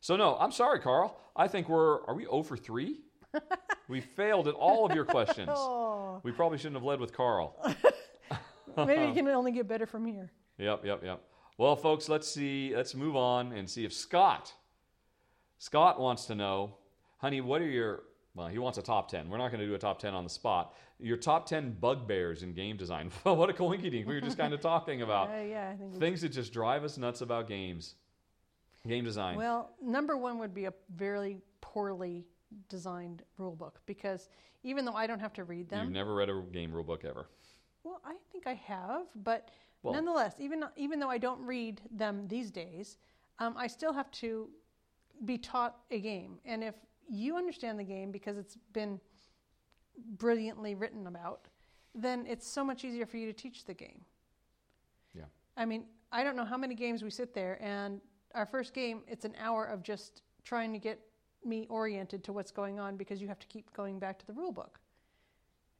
so no i'm sorry carl i think we're are we 0 for 3 we failed at all of your questions Oh, we probably shouldn't have led with carl maybe it can only get better from here. yep yep yep well folks let's see let's move on and see if scott scott wants to know honey what are your well he wants a top 10 we're not going to do a top 10 on the spot. Your top 10 bugbears in game design. What a coinky dink. We were just kind of talking about Uh, yeah, I think. things that just drive us nuts about games. Game design. Well, number one would be a very poorly designed rule book because even though I don't have to read them, you've never read a game rule book ever. Well, I think I have, but Well- nonetheless, even even though I don't read them these days, um, I still have to be taught a game. And if you understand the game because it's been brilliantly written about, then it's so much easier for you to teach the game. Yeah. I mean, I don't know how many games we sit there, and our first game, it's an hour of just trying to get me oriented to what's going on because you have to keep going back to the rule book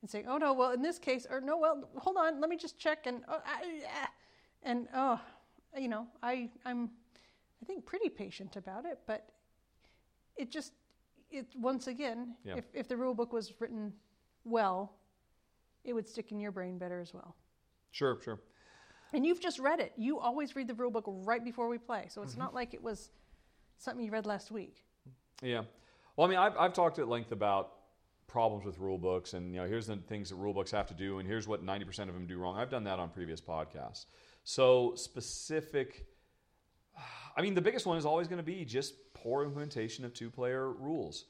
and saying, "Oh no, well in this case, or no, well hold on, let me just check." And oh, I, ah," and oh, you know, I I'm I think pretty patient about it, but it just it once again, Yeah. if if the rule book was written well, it would stick in your brain better as well. sure sure And you've just read it. You always read the rule book right before we play, so it's Mm-hmm. not like it was something you read last week. yeah well i mean i've, I've talked at length about problems with rule books and you know here's the things that rule books have to do and here's what 90% of them do wrong i've done that on previous podcasts so specific i mean the biggest one is always going to be just poor implementation of two player rules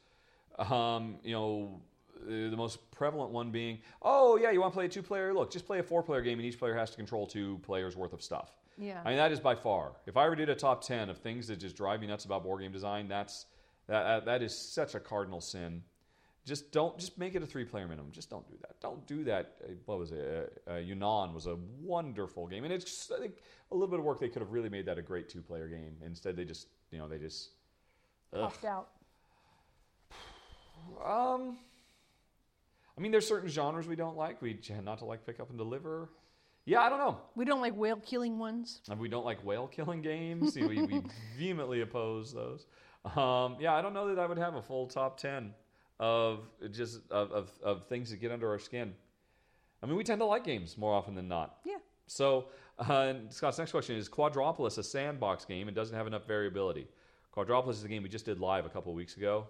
um, you know uh, the most prevalent one being oh yeah you want to play a two player look just play a four player game and each player has to control two players worth of stuff Yeah. I mean, that is by far. If I ever did a top ten of things that just drive me nuts about board game design, that's that, that, that is such a cardinal sin. Just don't. Just make it a three player minimum. Just don't do that. Don't do that. Uh, What was it? Uh, uh, Yunnan was a wonderful game, and it's just, I think a little bit of work they could have really made that a great two player game. Instead, they just you know they just. Popped out. Um, I mean, there's certain genres we don't like. We tend not to like pick up and deliver. Yeah, I don't know. We don't like whale killing ones. And we don't like whale killing games. we, we vehemently oppose those. Um, yeah, I don't know that I would have a full top 10 of just of, of, of things that get under our skin. I mean, we tend to like games more often than not. Yeah. So, uh, Scott's next question is Quadropolis a sandbox game and doesn't have enough variability? Quadropolis is a game we just did live a couple of weeks ago.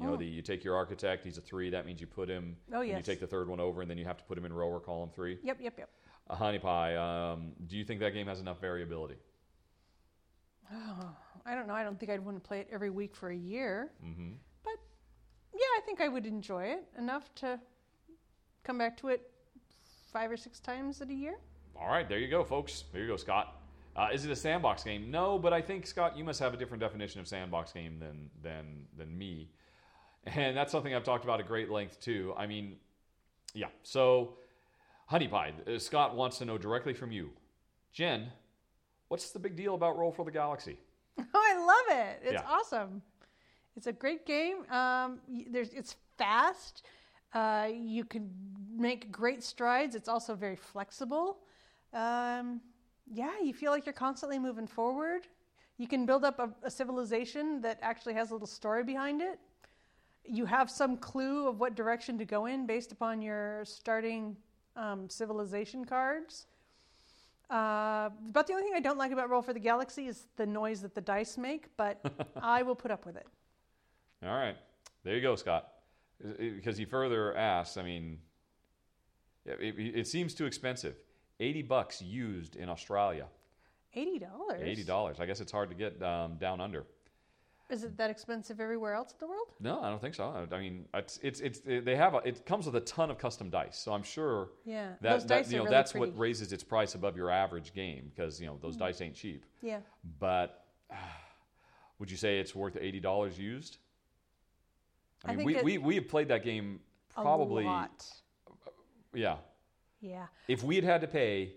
You know, Oh. the, you take your architect, he's a three. That means you put him, Oh, and you take the third one over, and then you have to put him in row or column three. Yep, yep, yep. A honey pie. Um, do you think that game has enough variability? Oh, I don't know. I don't think I'd want to play it every week for a year. Mm-hmm. Yeah, I think I would enjoy it enough to come back to it five or six times in a year. All right, there you go, folks. There you go, Scott. Uh, is it a sandbox game? No, but I think Scott, you must have a different definition of sandbox game than than than me, and that's something I've talked about at great length too. I mean, yeah. So, Honey Pie, uh, Scott wants to know directly from you, Jen. What's the big deal about Roll for the Galaxy? Oh, I love it. It's Yeah. awesome. It's a great game. Um, there's, it's fast. Uh, you can make great strides. It's also very flexible. Um, yeah, you feel like you're constantly moving forward. You can build up a, a civilization that actually has a little story behind it. You have some clue of what direction to go in based upon your starting um, civilization cards. Uh, but the only thing I don't like about Roll for the Galaxy is the noise that the dice make, but I will put up with it. All right. There you go, Scott. Because he further asks, I mean, it, it, it seems too expensive. 80 bucks used in Australia. Eighty dollars. $80. I guess it's hard to get um, down under. Is it that expensive everywhere else in the world? No, I don't think so. I mean, it's it's, it's they have a, it comes with a ton of custom dice, so I'm sure Yeah, that, those that you are know really that's pretty. what raises its price above your average game because you know those dice ain't cheap. Yeah. But would you say it's worth eighty dollars used? I I mean, think we, it- we we have played that game A probably lot. yeah. Yeah. If we had had to pay,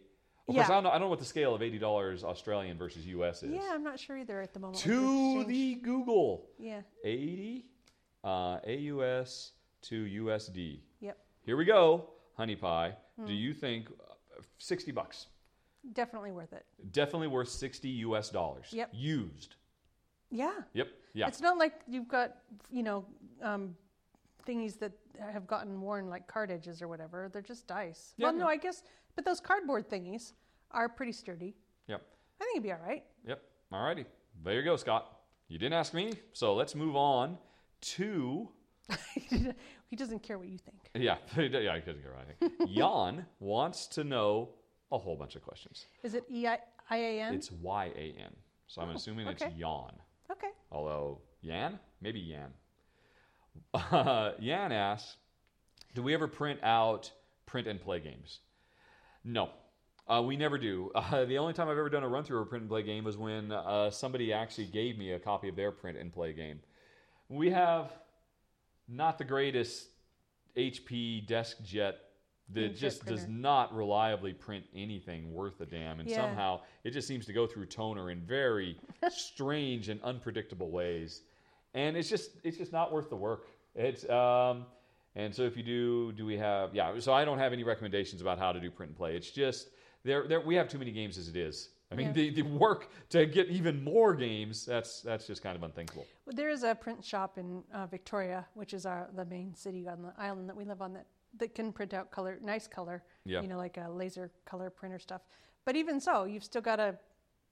of Yeah. course, I don't, know, I don't know what the scale of eighty dollars Australian versus US is. Yeah, I'm not sure either at the moment. To the Google, Yeah. eighty uh, AUS to USD. Yep. Here we go, honey pie. Hmm. Do you think uh, sixty bucks? Definitely worth it. Definitely worth sixty US dollars. Yep. Used. Yeah. Yep. Yeah. It's not like you've got, you know, um, thingies that have gotten worn like card edges or whatever. They're just dice. Yeah. Well, no, I guess, but those cardboard thingies are pretty sturdy. Yep. I think it'd be all right. Yep. Alrighty. There you go, Scott. You didn't ask me, so let's move on to he doesn't care what you think. yeah, yeah. he doesn't get think. Jan wants to know a whole bunch of questions. Is it E I I A N? It's Y A N, so I'm Oh, assuming okay. it's Jan. Okay. Although Yan, maybe Yan. Uh, Yan asks, "Do we ever print out print and play games?" No, uh, we never do. Uh, the only time I've ever done a run through a print and play game was when uh, somebody actually gave me a copy of their print and play game. We have not the greatest HP DeskJet that just does not reliably print anything worth a damn, and Yeah. somehow it just seems to go through toner in very strange and unpredictable ways, and it's just it's just not worth the work. It's um, and so if you do, do we have yeah? So I don't have any recommendations about how to do print and play. It's just there there we have too many games as it is. I mean, Yeah. the, the work to get even more games that's that's just kind of unthinkable. Well, there is a print shop in uh, Victoria, which is our the main city on the island that we live on that that can print out color, nice color. Yeah. You know, like a laser color printer stuff. But even so, you've still got to,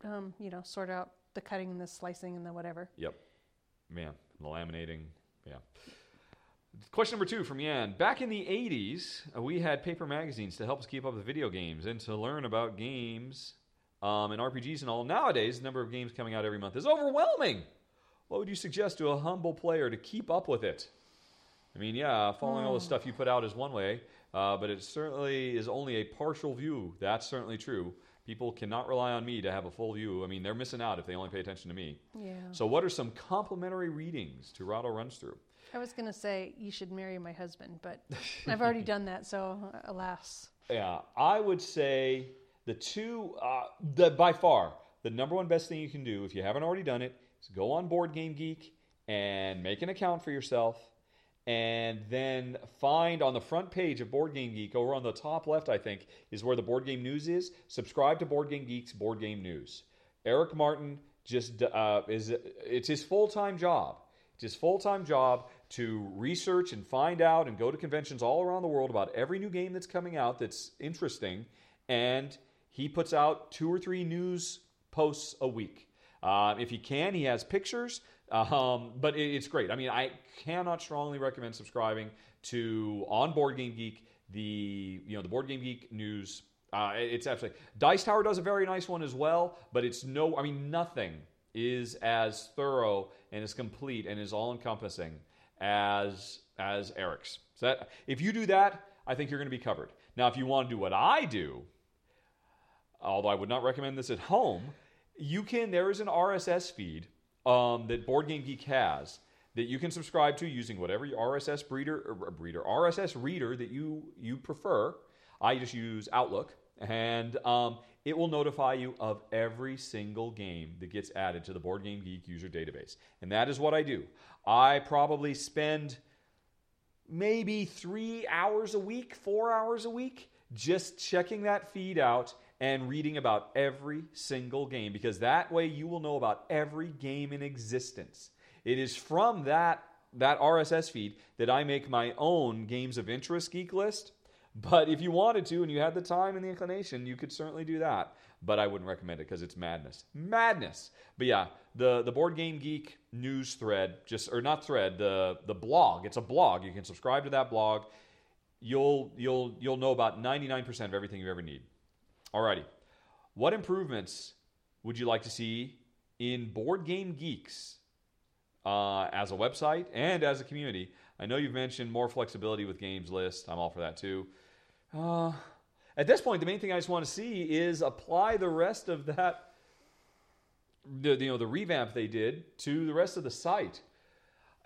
um, you know, sort out the cutting and the slicing and the whatever. Yep. Man, the laminating. Yeah. Question number two from Yan. Back in the 80s, uh, we had paper magazines to help us keep up with video games and to learn about games um, and RPGs and all. Nowadays, the number of games coming out every month is overwhelming. What would you suggest to a humble player to keep up with it? I mean, yeah, following all the stuff you put out is one way, uh, but it certainly is only a partial view. That's certainly true. People cannot rely on me to have a full view. I mean, they're missing out if they only pay attention to me. Yeah. So, what are some complimentary readings to Rahdo Runs Through? I was going to say you should marry my husband, but I've already done that, so uh, alas. Yeah, I would say the two, uh, the, by far, the number one best thing you can do if you haven't already done it is go on Board Game Geek and make an account for yourself. And then find on the front page of Board Game Geek, over on the top left, I think, is where the Board Game News is. Subscribe to Board Game Geek's Board Game News. Eric Martin just uh, is it's his full time job. It's his full time job to research and find out and go to conventions all around the world about every new game that's coming out that's interesting. And he puts out two or three news posts a week. Uh, if he can, he has pictures, um, but it, it's great. I mean, I cannot strongly recommend subscribing to on Board Game Geek the you know the Board Game Geek news. Uh, it's actually Dice Tower does a very nice one as well, but it's no. I mean, nothing is as thorough and as complete and as all encompassing as as Eric's. So that if you do that, I think you're going to be covered. Now, if you want to do what I do, although I would not recommend this at home, you can. There is an RSS feed um, that Board Game Geek has that you can subscribe to using whatever your RSS breeder breeder RSS reader that you you prefer. I just use Outlook, and um, it will notify you of every single game that gets added to the Board Game Geek user database, and that is what I do. I probably spend maybe three hours a week, four hours a week, just checking that feed out and reading about every single game because that way you will know about every game in existence. It is from that that RSS feed that I make my own games of interest geek list. But if you wanted to and you had the time and the inclination, you could certainly do that. But I wouldn't recommend it because it's madness. Madness. But yeah, the, the Board Game Geek news thread, just or not thread, the the blog. It's a blog. You can subscribe to that blog. You'll you'll you'll know about 99% of everything you ever need. Alrighty. What improvements would you like to see in Board Game Geeks uh, as a website and as a community? I know you've mentioned more flexibility with games list. I'm all for that too. Uh, at this point, the main thing I just want to see is apply the rest of that, the, you know, the revamp they did to the rest of the site.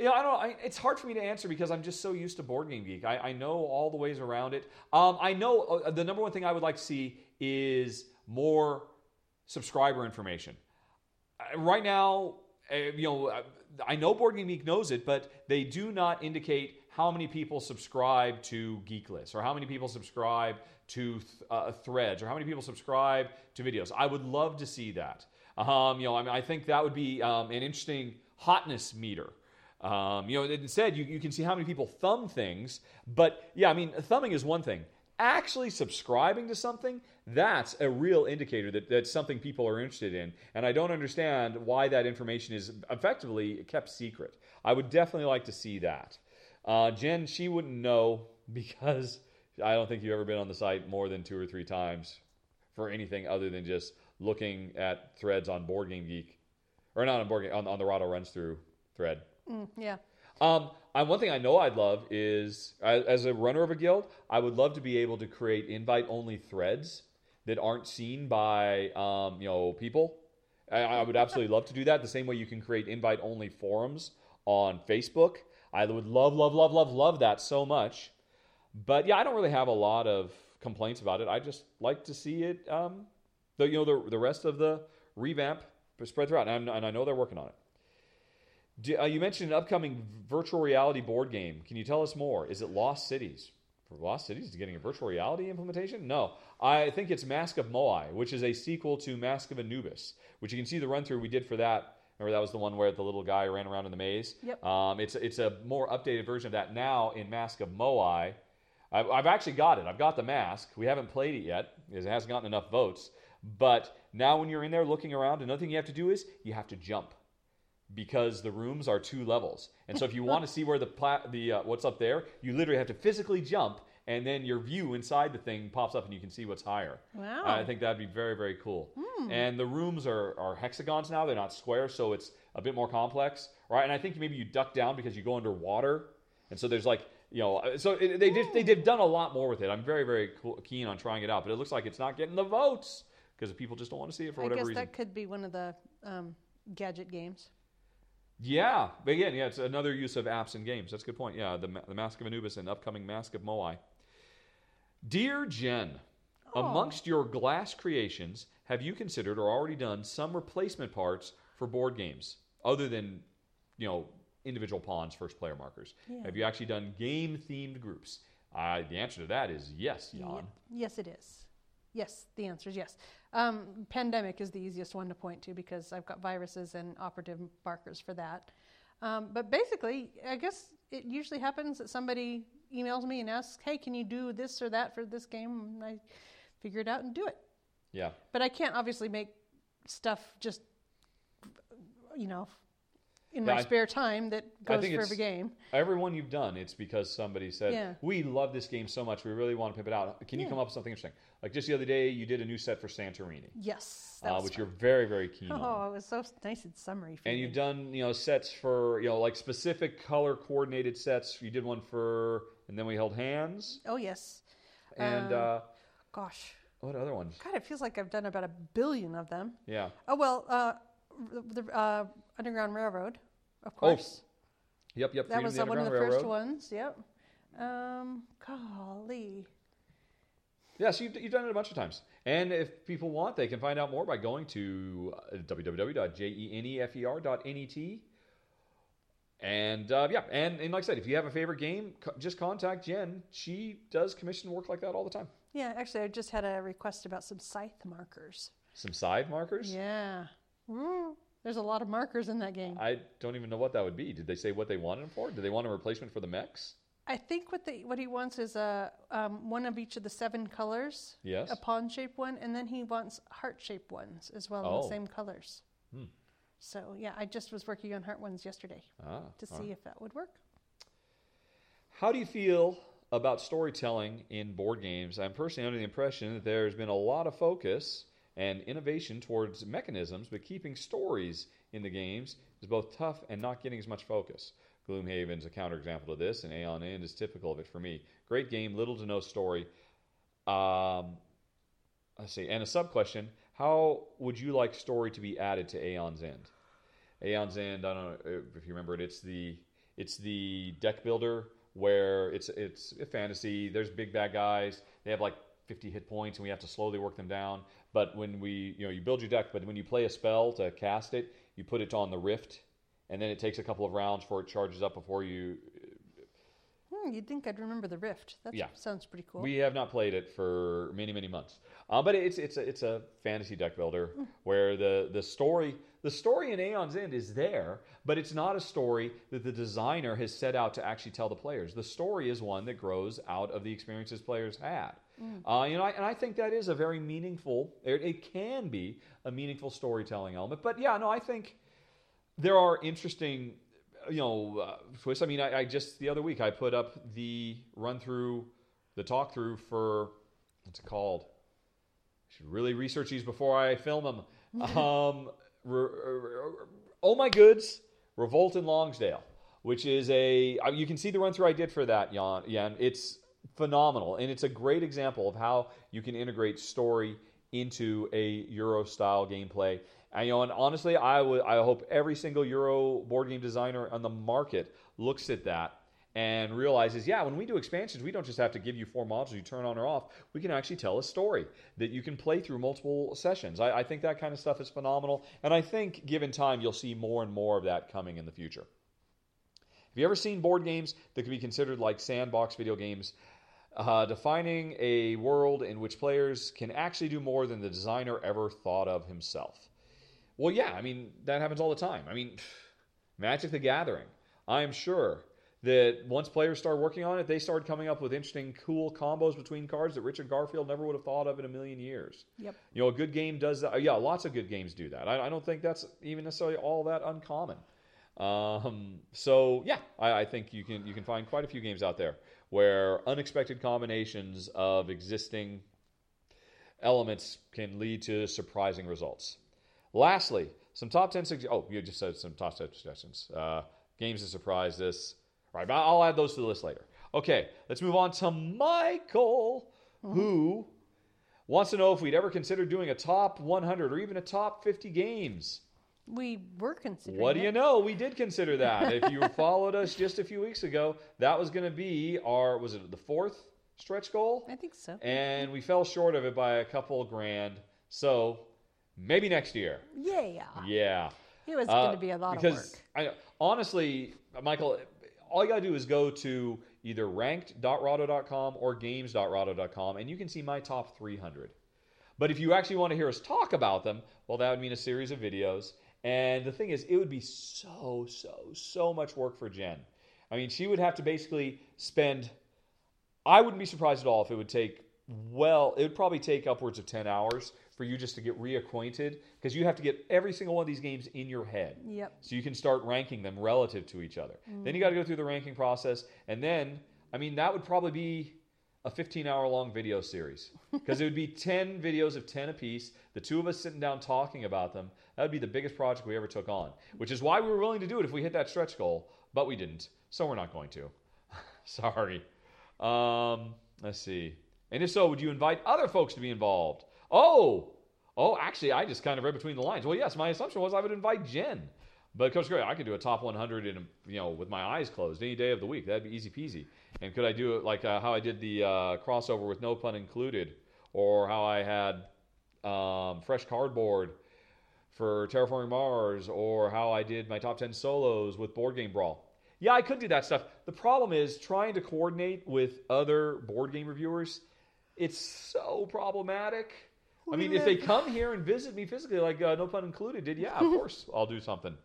Know, I don't. I, it's hard for me to answer because I'm just so used to Board Game Geek. I, I know all the ways around it. Um, I know uh, the number one thing I would like to see is more subscriber information. Uh, right now, uh, you know, uh, I know Board Game Geek knows it, but they do not indicate how many people subscribe to Geeklist or how many people subscribe to uh, Threads or how many people subscribe to videos. I would love to see that. Um, you know, I, mean, I think that would be um, an interesting hotness meter. Um, you know, instead, you, you can see how many people thumb things. But yeah, I mean, thumbing is one thing. Actually, subscribing to something, that's a real indicator that that's something people are interested in. And I don't understand why that information is effectively kept secret. I would definitely like to see that. Uh, Jen, she wouldn't know because I don't think you've ever been on the site more than two or three times for anything other than just looking at threads on Board Game Geek, or not on Board Game, on, on the Rahdo runs through thread. Mm, yeah. Um, one thing I know I'd love is, as a runner of a guild, I would love to be able to create invite-only threads that aren't seen by um, you know people. I, I would absolutely love to do that. The same way you can create invite-only forums on Facebook. I would love, love, love, love, love that so much. But yeah, I don't really have a lot of complaints about it. I just like to see it, um, the you know the the rest of the revamp spread throughout, and, and I know they're working on it. Do, uh, you mentioned an upcoming virtual reality board game. Can you tell us more? Is it Lost Cities? For Lost Cities is getting a virtual reality implementation? No, I think it's Mask of Moai, which is a sequel to Mask of Anubis, which you can see the run through we did for that. Remember that was the one where the little guy ran around in the maze. Yep. Um, it's it's a more updated version of that now in Mask of Moai. I've, I've actually got it. I've got the mask. We haven't played it yet it hasn't gotten enough votes. But now when you're in there looking around, another thing you have to do is you have to jump because the rooms are two levels. And so if you want to see where the pla- the uh, what's up there, you literally have to physically jump and then your view inside the thing pops up and you can see what's higher. Wow. I think that'd be very very cool. And the rooms are are hexagons now; they're not square, so it's a bit more complex, right? And I think maybe you duck down because you go underwater, and so there's like you know, uh, so it, they did they did done a lot more with it. I'm very very cool, keen on trying it out, but it looks like it's not getting the votes because people just don't want to see it for I whatever guess reason. that could be one of the um, gadget games. Yeah, but again, yeah, it's another use of apps and games. That's a good point. Yeah, the, the Mask of Anubis and upcoming Mask of Moai. Dear Jen, amongst your glass creations, have you considered or already done some replacement parts for board games other than, you know, individual pawns, first player markers? Yeah. Have you actually done game themed groups? Uh, the answer to that is yes, Jan. Ye- Yes, it is. Yes, the answer is yes. Um, pandemic is the easiest one to point to because I've got viruses and operative markers for that. Um, but basically, I guess it usually happens that somebody emails me and asks, "Hey, can you do this or that for this game?" And I figure it out and do it. Yeah. But I can't obviously make stuff just, you know, in Yeah, my I- spare time that goes for every game. Everyone you've done, it's because somebody said, Yeah. "We love this game so much, we really want to pimp it out. Can you Yeah. come up with something interesting?" Like just the other day, you did a new set for Santorini, Yes, that uh, was which fun. you're very, very keen on. Oh, it was so nice and summery. And feeling. you've done, you know, sets for, you know, like specific color coordinated sets. You did one for, and then we held hands. Oh yes. And Uh, uh, Gosh, what other ones? God, it feels like I've done about a billion of them. Yeah. Oh well, uh, the uh, Underground Railroad, of Oh, course. Yep, yep. that Freedom was the one of the Underground first ones. Yep. Um, golly. Yeah, so you've, you've done it a bunch of times. And if people want, they can find out more by going to uh, www.jenefer.net. And uh, yeah, and, and like I said, if you have a favorite game, co- just contact Jen. She does commission work like that all the time. Yeah, actually, I just had a request about some scythe markers. Some scythe markers? Yeah. Ooh, there's a lot of markers in that game. I don't even know what that would be. Did they say what they wanted them for? Did they want a replacement for the mechs? I think what they what he wants is a um, one of each of the seven colors. Yes. A pawn shaped one, and then he wants heart shaped ones as well in Oh. the same colors. Hmm. So yeah, I just was working on heart ones yesterday Ah, to see right. if that would work. How do you feel about storytelling in board games? I'm personally under the impression that there's been a lot of focus and innovation towards mechanisms, but keeping stories in the games is both tough and not getting as much focus. Gloomhaven's a counterexample to this, and Aeon End is typical of it for me. Great game, little to no story. Um, let's see, and a sub question: How would you like story to be added to Aeon's End? Aeon's End. I don't know if you remember it. It's the it's the deck builder where it's it's a fantasy. There's big bad guys. They have like 50 hit points, and we have to slowly work them down. But when we you know you build your deck, but when you play a spell to cast it, you put it on the rift, and then it takes a couple of rounds before it charges up before you Hmm, you'd think I'd remember the rift. That Yeah. sounds pretty cool. We have not played it for many many months, uh, but it's it's a, it's a fantasy deck builder where the the story the story in Aeon's End is there, but it's not a story that the designer has set out to actually tell the players. The story is one that grows out of the experiences players had. Uh, you know, I, and I think that is a very meaningful. It, it can be a meaningful storytelling element. But yeah, no, I think there are interesting, you know, uh, twists. I mean, I, I just the other week I put up the run through, the talk through for what's it called? I should really research these before I film them. um, re- re- oh my goods, Revolt in Longsdale, which is a uh, you can see the run through I did for that, Jan. Jan. It's phenomenal, and it's a great example of how you can integrate story into a Euro style gameplay. And, you know, and honestly, I would I hope every single Euro board game designer on the market looks at that and realizes, yeah, when we do expansions, we don't just have to give you four modules you turn on or off. We can actually tell a story that you can play through multiple sessions. I, I think that kind of stuff is phenomenal, and I think given time, you'll see more and more of that coming in the future. Have you ever seen board games that could be considered like sandbox video games, uh, defining a world in which players can actually do more than the designer ever thought of himself? Well, yeah, I mean, that happens all the time. I mean, Magic the Gathering, I'm sure that once players start working on it, they started coming up with interesting, cool combos between cards that Richard Garfield never would have thought of in a million years. Yep. You know, a good game does that. Yeah, lots of good games do that. I, I don't think that's even necessarily all that uncommon. Um, so yeah, I, I think you can you can find quite a few games out there where unexpected combinations of existing elements can lead to surprising results. Lastly, some top ten suggestions. Oh, you just said some top ten suggestions. Uh, games that surprise us. Right, but I'll add those to the list later. Okay, let's move on to Michael, who wants to know if we'd ever consider doing a top 100 or even a top 50 games. We were considering. What do you know? We did consider that. if you followed us just a few weeks ago, that was going to be our was it the fourth stretch goal, I think so. and we fell short of it by a couple grand. So maybe next year. Yeah. Yeah. It was Uh, going to be a lot of work. because I, honestly, Michael, all you got to do is go to either ranked.rahdo.com or games.rahdo.com, and you can see my top 300. But if you actually want to hear us talk about them, well, that would mean a series of videos. And the thing is, it would be so, so, so much work for Jen. I mean, she would have to basically spend. I wouldn't be surprised at all if it would take, well, it would probably take upwards of 10 hours for you just to get reacquainted because you have to get every single one of these games in your head. Yep. So you can start ranking them relative to each other. Then you mm. got to go through the ranking process. And then, I mean, that would probably be a 15 hour long video series because it would be 10 videos of 10 apiece, the two of us sitting down talking about them. That would be the biggest project we ever took on, which is why we were willing to do it if we hit that stretch goal, but we didn't. So we're not going to. Sorry. Um, let's see. And if so, would you invite other folks to be involved? Oh, oh, actually, I just kind of read between the lines. Well, yes, my assumption was I would invite Jen. But Coach Gray, I could do a top 100 in, you know, with my eyes closed any day of the week. That'd be easy peasy. And could I do it like uh, how I did the uh, crossover with no pun included, or how I had um, fresh cardboard for Terraforming Mars, or how I did my top 10 solos with Board Game Brawl. Yeah, I could do that stuff. The problem is trying to coordinate with other board game reviewers it's so problematic. I mean, if they come here and visit me physically, like uh, no pun included, did yeah, of course I'll do something.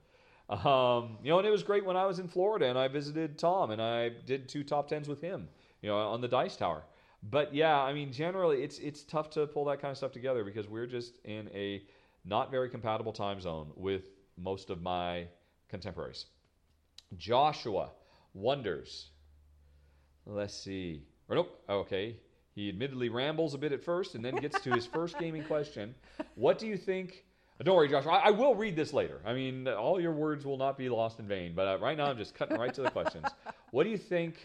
Um, you know, and it was great when I was in Florida and I visited Tom and I did two top tens with him, you know, on the Dice Tower. But yeah, I mean, generally it's it's tough to pull that kind of stuff together because we're just in a not very compatible time zone with most of my contemporaries. Joshua wonders. Let's see. Or nope. Okay. He admittedly rambles a bit at first and then gets to his first gaming question. What do you think? Don't worry, Joshua. I, I will read this later. I mean, all your words will not be lost in vain. But uh, right now, I'm just cutting right to the questions. What do you think?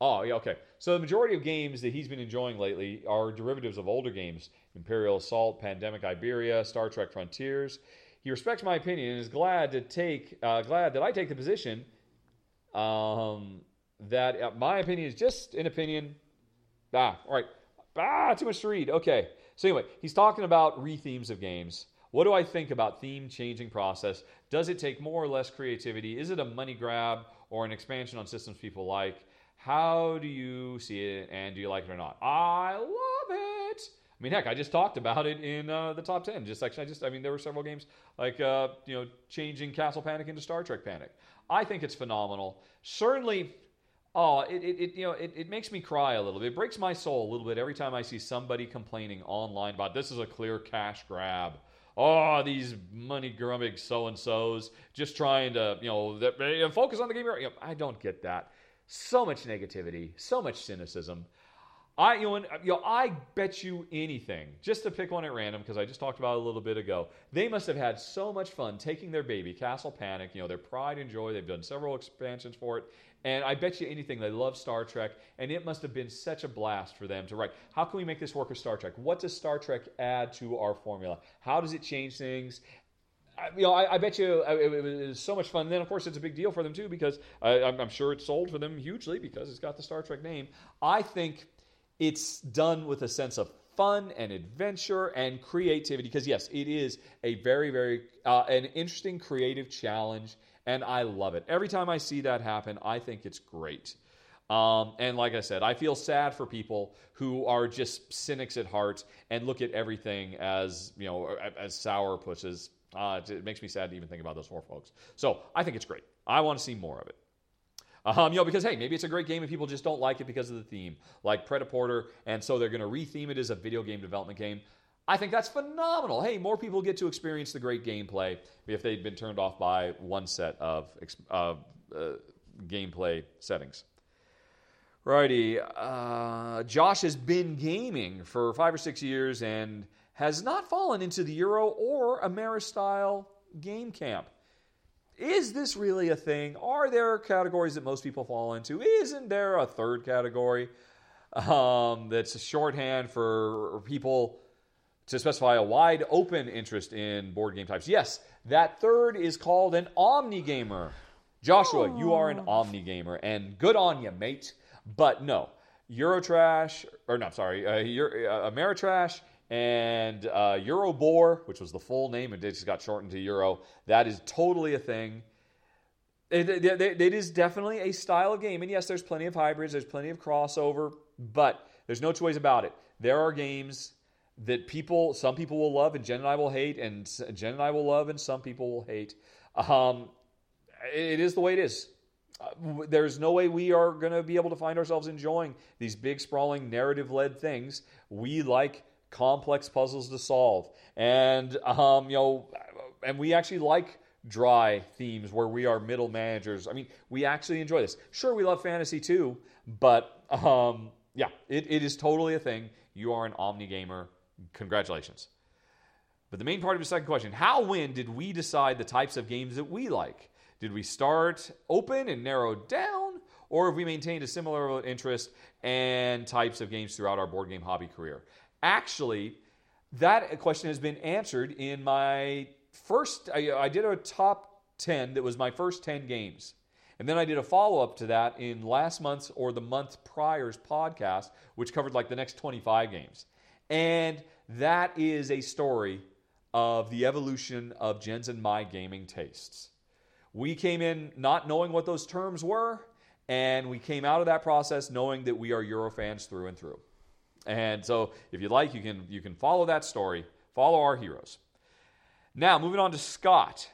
Oh, yeah, okay. So the majority of games that he's been enjoying lately are derivatives of older games: Imperial Assault, Pandemic Iberia, Star Trek Frontiers. He respects my opinion and is glad to take uh, glad that I take the position um, that uh, my opinion is just an opinion. Ah, all right. Ah, too much to read. Okay. So anyway, he's talking about rethemes of games. What do I think about theme changing process? Does it take more or less creativity? Is it a money grab or an expansion on systems people like? How do you see it, and do you like it or not? I love. I mean, heck, I just talked about it in uh, the top ten. Just actually, I just, I mean, there were several games like, uh, you know, changing Castle Panic into Star Trek Panic. I think it's phenomenal. Certainly, Oh, it, it, it you know it, it makes me cry a little bit. It breaks my soul a little bit every time I see somebody complaining online about this is a clear cash grab. Oh, these money grubbing so and so's just trying to you know focus on the game. You know, I don't get that. So much negativity, so much cynicism. I you know, you know I bet you anything just to pick one at random because I just talked about it a little bit ago. They must have had so much fun taking their baby Castle Panic, you know, their pride and joy. They've done several expansions for it, and I bet you anything they love Star Trek, and it must have been such a blast for them to write. How can we make this work with Star Trek? What does Star Trek add to our formula? How does it change things? I, you know, I, I bet you uh, it, it was so much fun. And then, of course, it's a big deal for them too because I, I'm, I'm sure it sold for them hugely because it's got the Star Trek name. I think it's done with a sense of fun and adventure and creativity because yes it is a very very uh, an interesting creative challenge and i love it. Every time i see that happen i think it's great. Um, and like i said i feel sad for people who are just cynics at heart and look at everything as you know as sour pushes. Uh, it makes me sad to even think about those poor folks. So i think it's great. I want to see more of it um, you know, because hey, maybe it's a great game and people just don't like it because of the theme, like Prêt-à-Porter, and so they're going to retheme it as a video game development game. I think that's phenomenal. Hey, more people get to experience the great gameplay if they've been turned off by one set of uh, uh, gameplay settings. Righty, uh, Josh has been gaming for five or six years and has not fallen into the Euro or Ameristyle style game camp. Is this really a thing? Are there categories that most people fall into? Isn't there a third category um, that's a shorthand for people to specify a wide open interest in board game types? Yes, that third is called an omni gamer. Joshua, you are an omni gamer, and good on you, mate. But no, Eurotrash, or no, sorry, uh, Euro, uh, Ameritrash and uh, Eurobore, which was the full name, and it just got shortened to Euro. That is totally a thing. It, it- it- is definitely a style of game, and yes, there's plenty of hybrids, there's plenty of crossover, but there's no two ways about it. There are games that people, some people will love, and Jen and I will hate, and Jen and I will love, and some people will hate. Um, it is the way it is. Uh, there's no way we are going to be able to find ourselves enjoying these big, sprawling, narrative led things. We like complex puzzles to solve. And, um, you know, and we actually like dry themes where we are middle managers. I mean, we actually enjoy this. Sure, we love fantasy too, but um, yeah, it, it is totally a thing. You are an omni gamer. Congratulations. But the main part of the second question how, when did we decide the types of games that we like? Did we start open and narrow down, or have we maintained a similar interest and types of games throughout our board game hobby career? Actually, that question has been answered in my first, I, I did a top 10 that was my first 10 games. And then I did a follow up to that in last month's or the month prior's podcast, which covered like the next 25 games. And that is a story of the evolution of Jen's and my gaming tastes. We came in not knowing what those terms were, and we came out of that process knowing that we are Euro fans through and through. And so, if you'd like, you can you can follow that story, follow our heroes. Now, moving on to Scott,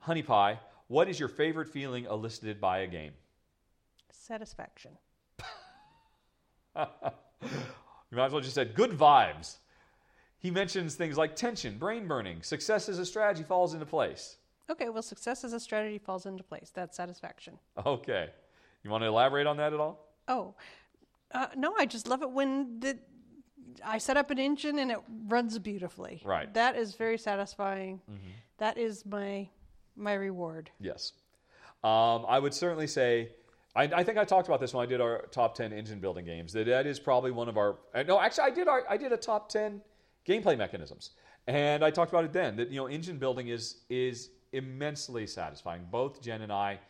Honey Pie. What is your favorite feeling elicited by a game? Satisfaction. you might as well just said good vibes. He mentions things like tension, brain burning, success as a strategy falls into place. Okay, well, success as a strategy falls into place. That's satisfaction. Okay. You want to elaborate on that at all? Oh, uh, no, I just love it when the I set up an engine and it runs beautifully. Right. That is very satisfying. That is my my reward. Yes. Um, I would certainly say, I, I think I talked about this when I did our top 10 engine building games, that that is probably one of our, uh, no, actually, I did, our, I did a top 10 gameplay mechanisms. And I talked about it then, that, you know, engine building is, is immensely satisfying. Both Jen and I,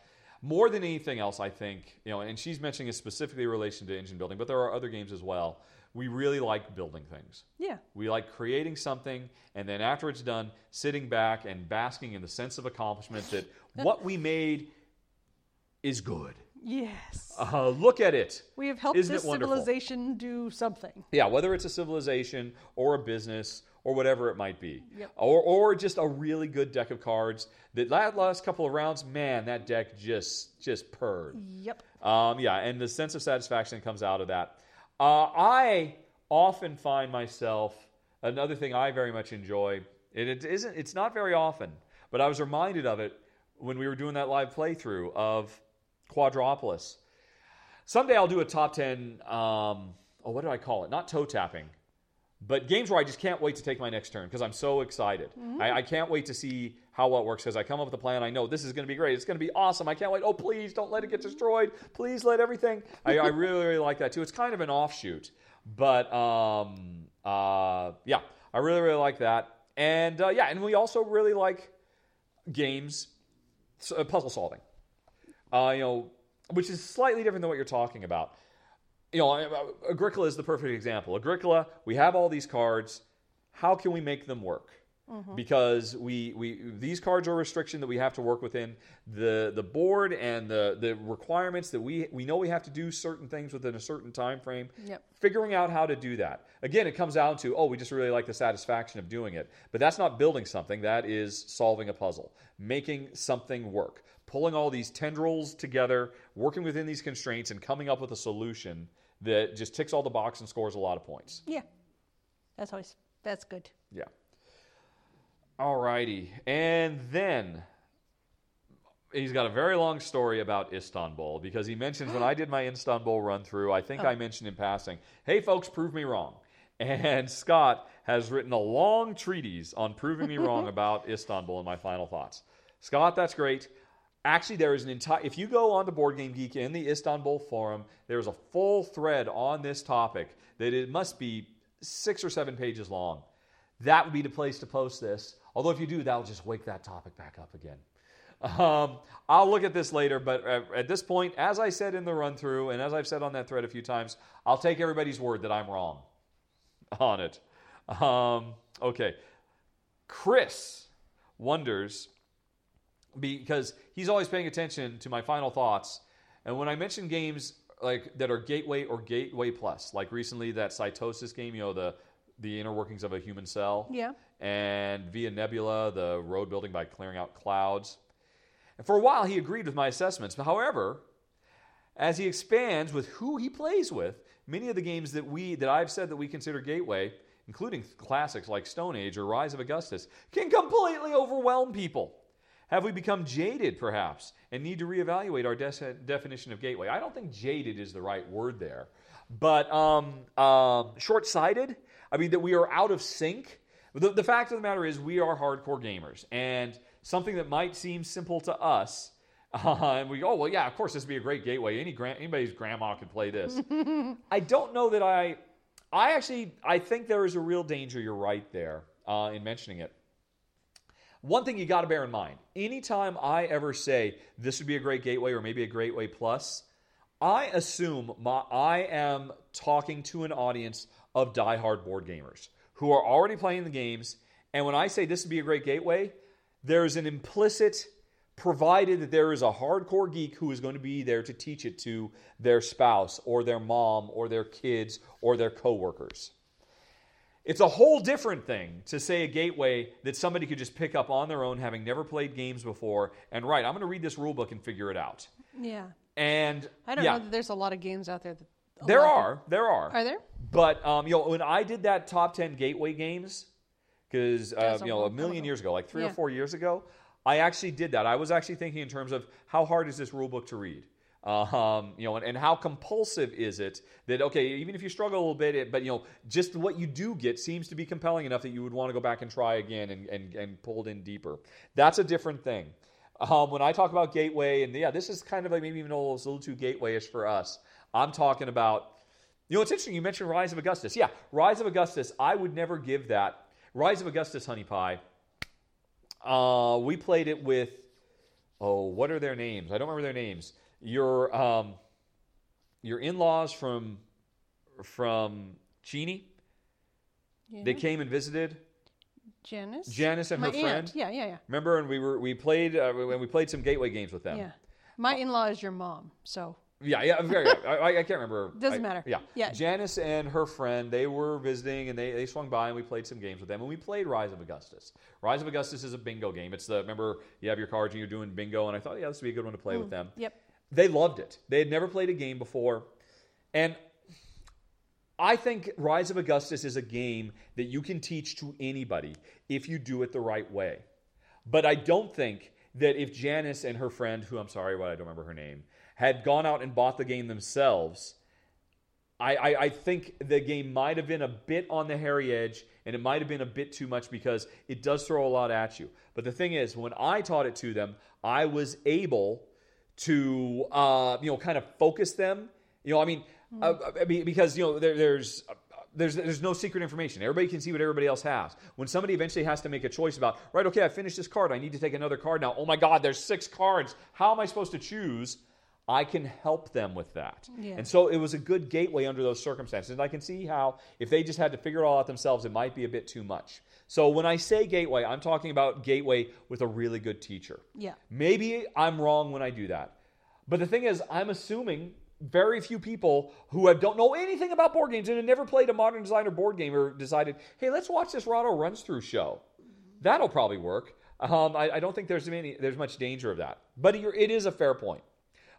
more than anything else, I think, you know, and she's mentioning it specifically in relation to engine building, but there are other games as well. We really like building things. Yeah. We like creating something, and then after it's done, sitting back and basking in the sense of accomplishment that what we made is good. Yes. Uh, look at it. we have helped isn't this civilization do something. Yeah, whether it's a civilization or a business or whatever it might be, Yep. or or just a really good deck of cards. That last couple of rounds, man, that deck just just purred. Yep. Um, yeah, and the sense of satisfaction comes out of that. Uh, I often find myself another thing I very much enjoy. It, it isn't. It's not very often, but I was reminded of it when we were doing that live playthrough of Quadropolis. Someday I'll do a top ten. Um, oh, what do I call it? Not toe tapping, but games where I just can't wait to take my next turn because I'm so excited. I, I can't wait to see how well it works because I come up with a plan. I know this is going to be great. It's going to be awesome. I can't wait. Oh, please don't let it get destroyed. Please let everything. I, I really, really like that too. It's kind of an offshoot, but um, uh, yeah, I really, really like that. And uh, yeah, and we also really like games, uh, puzzle solving. Uh, you know, which is slightly different than what you're talking about you know, Agricola is the perfect example. Agricola, we have all these cards. How can we make them work? Mm-hmm. Because we, we these cards are a restriction that we have to work within the the board and the the requirements that we we know we have to do certain things within a certain time frame. Yep. Figuring out how to do that. Again, it comes down to oh, we just really like the satisfaction of doing it. But that's not building something. That is solving a puzzle, making something work, pulling all these tendrils together, working within these constraints, and coming up with a solution that just ticks all the box and scores a lot of points. Yeah. That's always that's good. Yeah. All righty, And then he's got a very long story about Istanbul because he mentions when I did my Istanbul run through, I think oh. I mentioned in passing, hey folks, prove me wrong. And Scott has written a long treatise on proving me wrong about Istanbul in my final thoughts. Scott, that's great. Actually, there is an entire. If you go on to Board Game Geek in the Istanbul forum, there's a full thread on this topic that it must be six or seven pages long. That would be the place to post this. Although, if you do, that'll just wake that topic back up again. Um, I'll look at this later, but at, this point, as I said in the run through, and as I've said on that thread a few times, I'll take everybody's word that I'm wrong on it. Um, okay. Chris wonders because he's always paying attention to my final thoughts. And when I mention games like that are gateway or gateway plus, like recently that cytosis game, you know, the the inner workings of a human cell, Yeah. and Via Nebula, the road building by clearing out clouds. And for a while, he agreed with my assessments. However, as he expands with who he plays with, many of the games that we that I've said that we consider gateway, including classics like Stone Age or Rise of Augustus, can completely overwhelm people. Have we become jaded, perhaps, and need to reevaluate our de- definition of gateway? I don't think jaded is the right word there, but um, um, short-sighted. I mean that we are out of sync. The, the fact of the matter is, we are hardcore gamers, and something that might seem simple to us uh, and we go, oh, well, yeah, of course, this would be a great gateway. Any gra- anybody's grandma could play this. I don't know that I. I actually, I think there is a real danger. You're right there uh, in mentioning it. One thing you got to bear in mind: anytime I ever say this would be a great gateway or maybe a great way plus, I assume my, I am talking to an audience of diehard board gamers who are already playing the games. And when I say this would be a great gateway, there's an implicit provided that there is a hardcore geek who is going to be there to teach it to their spouse or their mom or their kids or their coworkers. It's a whole different thing to say a gateway that somebody could just pick up on their own, having never played games before, and right, I'm going to read this rule book and figure it out. Yeah. And I don't yeah, know that there's a lot of games out there that. there lot of are, there are, Are there? but um, you know, when I did that top ten gateway games, because uh, you know, a million years ago, like three or four years ago, I actually did that. I was actually thinking in terms of how hard is this rule book to read. Um, you know, and, and how compulsive is it that okay, even if you struggle a little bit, it, but you know, just what you do get seems to be compelling enough that you would want to go back and try again and and, and pulled in deeper. That's a different thing. Um, when I talk about gateway, and yeah, this is kind of like maybe even a little, a little too gateway-ish for us. I'm talking about you know, it's interesting. You mentioned Rise of Augustus. Yeah, Rise of Augustus. I would never give that. Rise of Augustus, Honey Pie. Uh, we played it with. Oh, what are their names? I don't remember their names. Your um, your in-laws from from Cheney. Yeah. They came and visited. Janice. Janice and My her friend? aunt. Yeah, yeah, yeah. Remember, and we were we played uh, when we played some gateway games with them. Yeah. My in-law is your mom, so Yeah, yeah, very. I, I, can't remember. Doesn't I- matter. Yeah, Yeah. Janice and her friend, they were visiting, and they, they swung by, and we played some games with them, and we played Rise of Augustus. Rise of Augustus is a bingo game. It's the remember you have your cards and you're doing bingo, and I thought, yeah, this would be a good one to play with them. yep. They loved it. They had never played a game before, and I think Rise of Augustus is a game that you can teach to anybody if you do it the right way. But I don't think that if Janice and her friend, who I'm sorry, but I don't remember her name, had gone out and bought the game themselves, I, I, I think the game might have been a bit on the hairy edge and it might have been a bit too much because it does throw a lot at you. But the thing is, when I taught it to them, I was able to, uh, you know, kind of focus them. You know, I mean, uh, I mean because, you know, there, there's. There's, there's no secret information. Everybody can see what everybody else has. When somebody eventually has to make a choice about, right, okay, I finished this card. I need to take another card now. Oh my God, there's six cards. How am I supposed to choose? I can help them with that. Yeah. And so it was a good gateway under those circumstances. And I can see how, if they just had to figure it all out themselves, it might be a bit too much. So when I say gateway, I'm talking about gateway with a really good teacher. Yeah. Maybe I'm wrong when I do that. But the thing is, I'm assuming very few people who have, don't know anything about board games and have never played a modern designer board game or decided, hey, let's watch this Rahdo runs through show. That'll probably work. Um, I, I don't think there's any, there's much danger of that. But it is a fair point.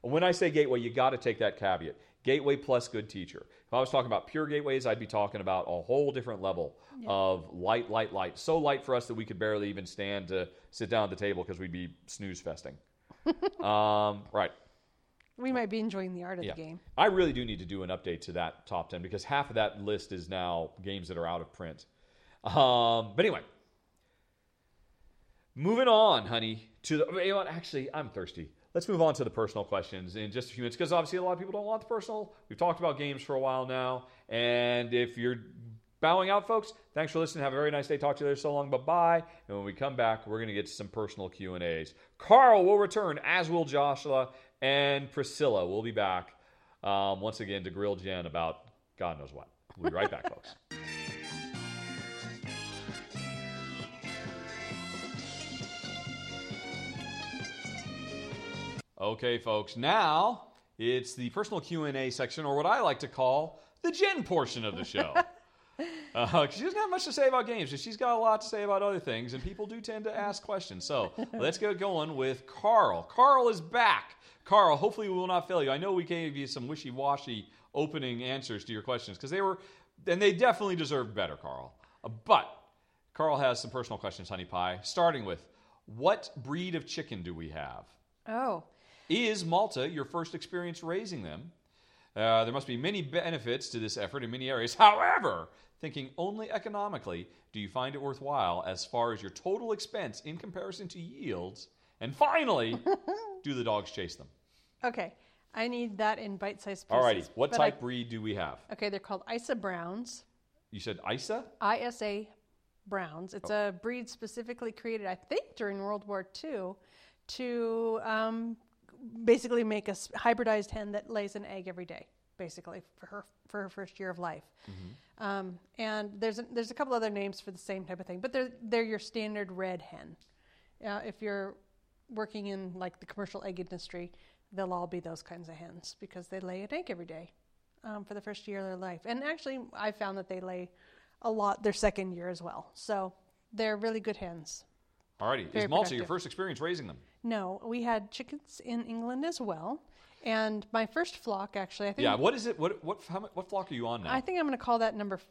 When I say gateway, you got to take that caveat. Gateway plus good teacher. If I was talking about pure gateways, I'd be talking about a whole different level of light, light, light. So light for us that we could barely even stand to sit down at the table because we'd be snooze festing. um, right. We might be enjoying the art of Yeah. the game. I really do need to do an update to that top 10 because half of that list is now games that are out of print. Um, but anyway, moving on, honey, to the. You know what? Actually, I'm thirsty. Let's move on to the personal questions in just a few minutes because obviously a lot of people don't want the personal. We've talked about games for a while now. And if you're bowing out, folks, thanks for listening. Have a very nice day. Talk to you later. So long. Bye bye. And when we come back, we're going to get to some personal Q&As. Carl will return, as will Joshua and Priscilla. We'll be back um, once again to grill Jen about God knows what. We'll be right back, folks. Okay, folks. Now it's the personal Q and A section, or what I like to call the Jen portion of the show. Uh, she doesn't have much to say about games, but she's got a lot to say about other things, and people do tend to ask questions. So let's get going with Carl. Carl is back. Carl, hopefully we will not fail you. I know we gave you some wishy-washy opening answers to your questions because they were, and they definitely deserved better, Carl. Uh, but Carl has some personal questions, Honey Pie, starting with, what breed of chicken do we have? Oh, Is Malta your first experience raising them? Uh, there must be many benefits to this effort in many areas. However, thinking only economically, do you find it worthwhile as far as your total expense in comparison to yields? And finally, do the dogs chase them? okay. I need that in bite-sized pieces. Alrighty, what but I- type breed do we have? okay, they're called Isa Browns. You said Isa? ISA Browns. It's a breed specifically created, I think, during World War II to um, basically make a hybridized hen that lays an egg every day, basically for her for her first year of life. Um, and there's a, there's a couple other names for the same type of thing, but they're they're your standard red hen. Uh, if you're working in like the commercial egg industry, they'll all be those kinds of hens because they lay an egg every day um, for the first year of their life. And actually, I found that they lay a lot their second year as well. So they're really good hens. Alrighty. Very Is Malta your first experience raising them? No, we had chickens in England as well. And my first flock, actually, I think Yeah. What is it? What what how, what flock are you on now? I think I'm going to call that number. F-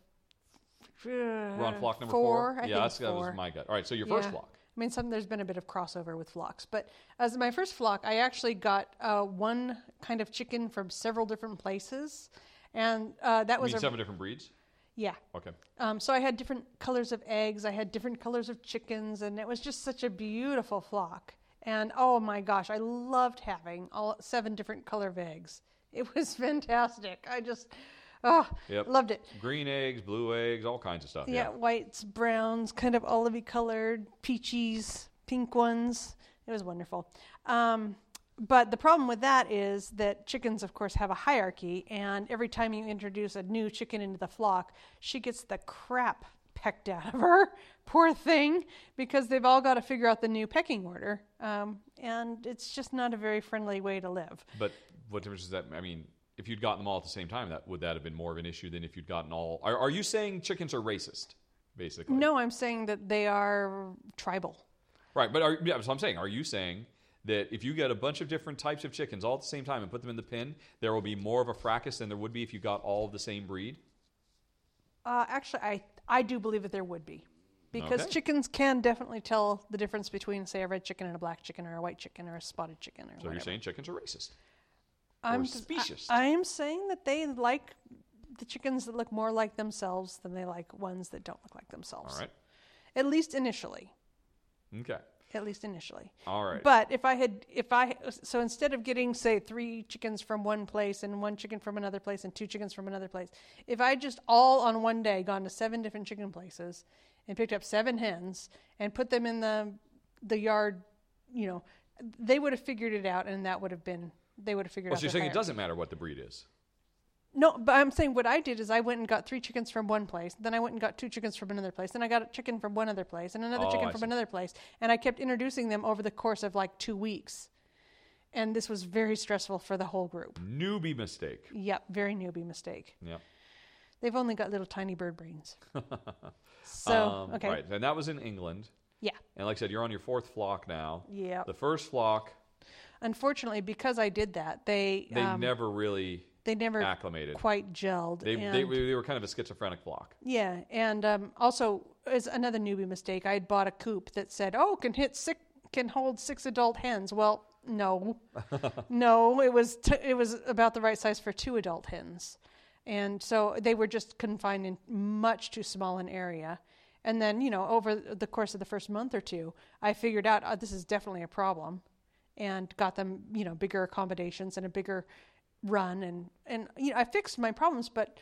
We're on flock number four. four. Yeah, that's, that was my gut. All right. So your first Yeah. flock. I mean, some there's been a bit of crossover with flocks, but as my first flock, I actually got uh, one kind of chicken from several different places, and uh, that You was mean a, seven different breeds? yeah. Okay. Um, so I had different colors of eggs, I had different colors of chickens, and it was just such a beautiful flock. And oh my gosh, I loved having all seven different color of eggs. It was fantastic. I just, oh, Yep. loved it. Green eggs, blue eggs, all kinds of stuff. Yeah, whites, browns, kind of olivey colored, peachies, pink ones. It was wonderful. Um, but the problem with that is that chickens, of course, have a hierarchy, and every time you introduce a new chicken into the flock, she gets the crap pecked out of her. Poor thing, because they've all got to figure out the new pecking order, um, and it's just not a very friendly way to live. But what difference does that? I mean, if you'd gotten them all at the same time, that would that have been more of an issue than if you'd gotten all? Are, are you saying chickens are racist, basically? No, I'm saying that they are tribal. Right, but are, yeah, so I'm saying, are you saying that if you get a bunch of different types of chickens all at the same time and put them in the pen, there will be more of a fracas than there would be if you got all of the same breed? Uh, actually, I I do believe that there would be, because Okay. chickens can definitely tell the difference between, say, a red chicken and a black chicken, or a white chicken or a spotted chicken, or So whatever. you're saying chickens are racist? I'm or specious? I, am saying that they like the chickens that look more like themselves than they like ones that don't look like themselves. All right. At least initially. Okay. At least initially. All right. But if I had, if I, so instead of getting, say, three chickens from one place and one chicken from another place and two chickens from another place, if I just all on one day gone to seven different chicken places and picked up seven hens and put them in the the yard, you know, they would have figured it out and that would have been, they would have figured well, out. so you're saying it doesn't matter what the breed is? No, but I'm saying what I did is I went and got three chickens from one place. Then I went and got two chickens from another place. Then I got a chicken from one other place and another Oh, chicken I from see. another place. And I kept introducing them over the course of like two weeks. And this was very stressful for the whole group. Newbie mistake. Yep, very newbie mistake. Yep. They've only got little tiny bird brains. So, Um, okay. Right, and that was in England. Yeah. And like I said, you're on your fourth flock now. Yeah. The first flock, Unfortunately, because I did that, they they um, never really they never acclimated. quite gelled. They, and they, they were kind of a schizophrenic flock. Yeah, and um, also as another newbie mistake, I had bought a coop that said, "Oh, can hit six, can hold six adult hens." Well, no, no, it was t- it was about the right size for two adult hens, and so they were just confined in much too small an area. And then you know, over the course of the first month or two, I figured out uh, this is definitely a problem, and got them you know bigger accommodations and a bigger run, and and you know I fixed my problems, but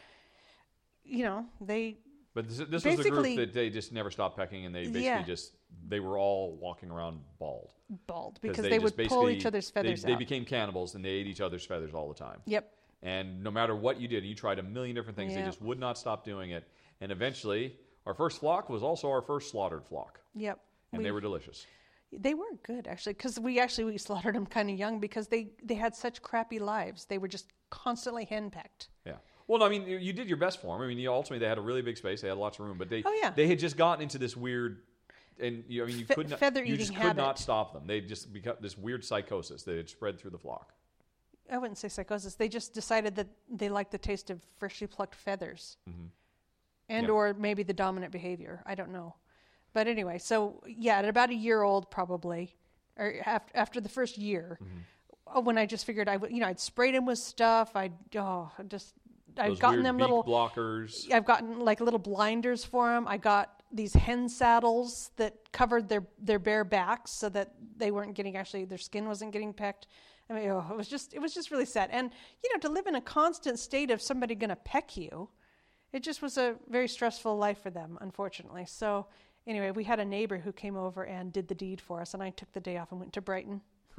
you know they But this, this was the Basically- group that they just never stopped pecking, and they basically Yeah. just they were all walking around bald Bald because they, would pull each other's feathers They, they became cannibals, and they ate each other's feathers all the time. yep. And no matter what you did, you tried a million different things, they just would not stop doing it. And eventually, our first flock was also our first slaughtered flock, Yep. and We- they were delicious. They were good actually because we actually we slaughtered them kind of young because they they had such crappy lives. They were just constantly henpecked. Yeah. Well, no, I mean, you- did your best for them. I mean, you ultimately they had a really big space, they had lots of room, but they Oh, yeah. they had just gotten into this weird. And you, I mean, you Fe- could not, feather you just could not stop them. They just become this weird psychosis that had spread through the flock. I wouldn't say psychosis. They just decided that they liked the taste of freshly plucked feathers, and Mm-hmm. Yeah. or maybe the dominant behavior. I don't know. But anyway, so yeah, at about a year old, probably, or after after the first year, Mm-hmm. when I just figured I would, you know, I'd sprayed him with stuff. I'd oh, just I've gotten them little blockers. I've gotten like little blinders for them. I got these hen saddles that covered their their bare backs so that they weren't getting actually their skin wasn't getting pecked. I mean, oh, it was just it was just really sad. And you know, to live in a constant state of somebody going to peck you, it just was a very stressful life for them, unfortunately. So anyway, we had a neighbor who came over and did the deed for us, and I took the day off and went to Brighton.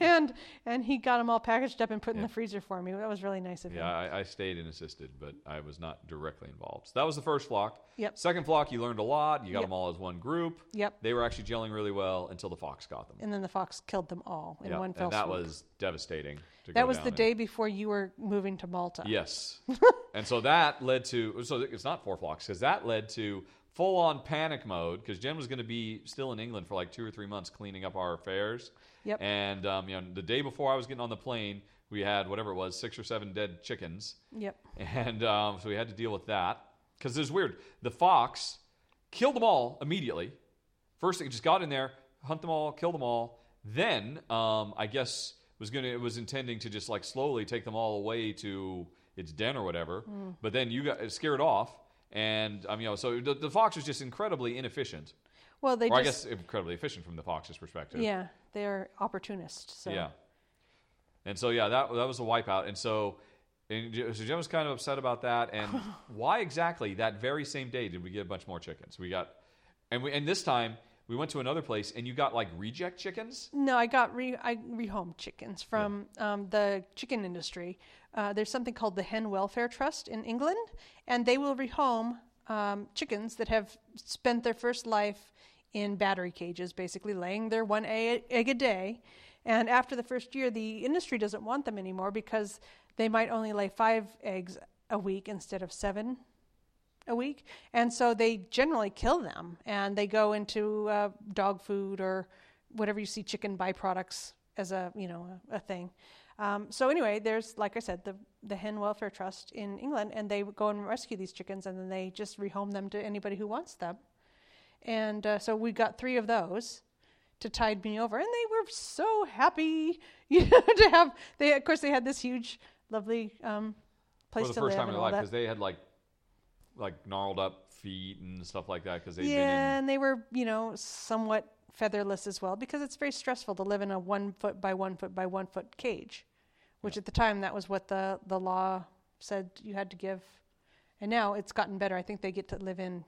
and and he got them all packaged up and put in the freezer for me. That was really nice of him. Yeah, I, I stayed and assisted, but I was not directly involved. So that was the first flock. Yep. Second flock, you learned a lot. You got Yep. them all as one group. Yep. They were actually gelling really well until the fox got them. And then the fox killed them all in yeah, one fell and that swoop. was devastating. To that was the and- day before you were moving to Malta. Yes. and so that led to so it's not four flocks because that led to full on panic mode because Jen was going to be still in England for like two or three months cleaning up our affairs. Yep. And um, you know, the day before I was getting on the plane, we had whatever it was, six or seven dead chickens, Yep. and um, so we had to deal with that because it was weird. The fox killed them all immediately. First, it just got in there, hunt them all, kill them all. Then, um, I guess was gonna it was intending to just like slowly take them all away to its den or whatever. Hmm. But then you got scared off, and um, you know, so the, the fox was just incredibly inefficient. Well, they or I guess incredibly efficient from the fox's perspective. yeah, they're opportunists. So Yeah. And so yeah, that that was a wipeout. And so and so Jim was kind of upset about that. And why exactly that very same day did we get a bunch more chickens? We got and we and this time we went to another place and you got like reject chickens. No, I got re I rehomed chickens from um, the chicken industry. Uh, there's something called the Hen Welfare Trust in England, and they will rehome um, chickens that have spent their first life in battery cages, basically laying their one egg, a day. And after the first year, the industry doesn't want them anymore because they might only lay five eggs a week instead of seven a week, and so they generally kill them, and they go into uh, dog food or whatever you see chicken byproducts as a you know a, a thing. Um, so anyway, there's like I said, the the Hen Welfare Trust in England, and they go and rescue these chickens, and then they just rehome them to anybody who wants them. And uh, so we got three of those to tide me over, and they were so happy, you know, to have. They of course they had this huge, lovely um, place for the first live time in their life because they had like like gnarled up feet and stuff like that because they'd yeah, and they were, you know, somewhat featherless as well because it's very stressful to live in a one foot by one foot by one foot cage, which at the time that was what the the law said you had to give, and now it's gotten better. I think they get to live in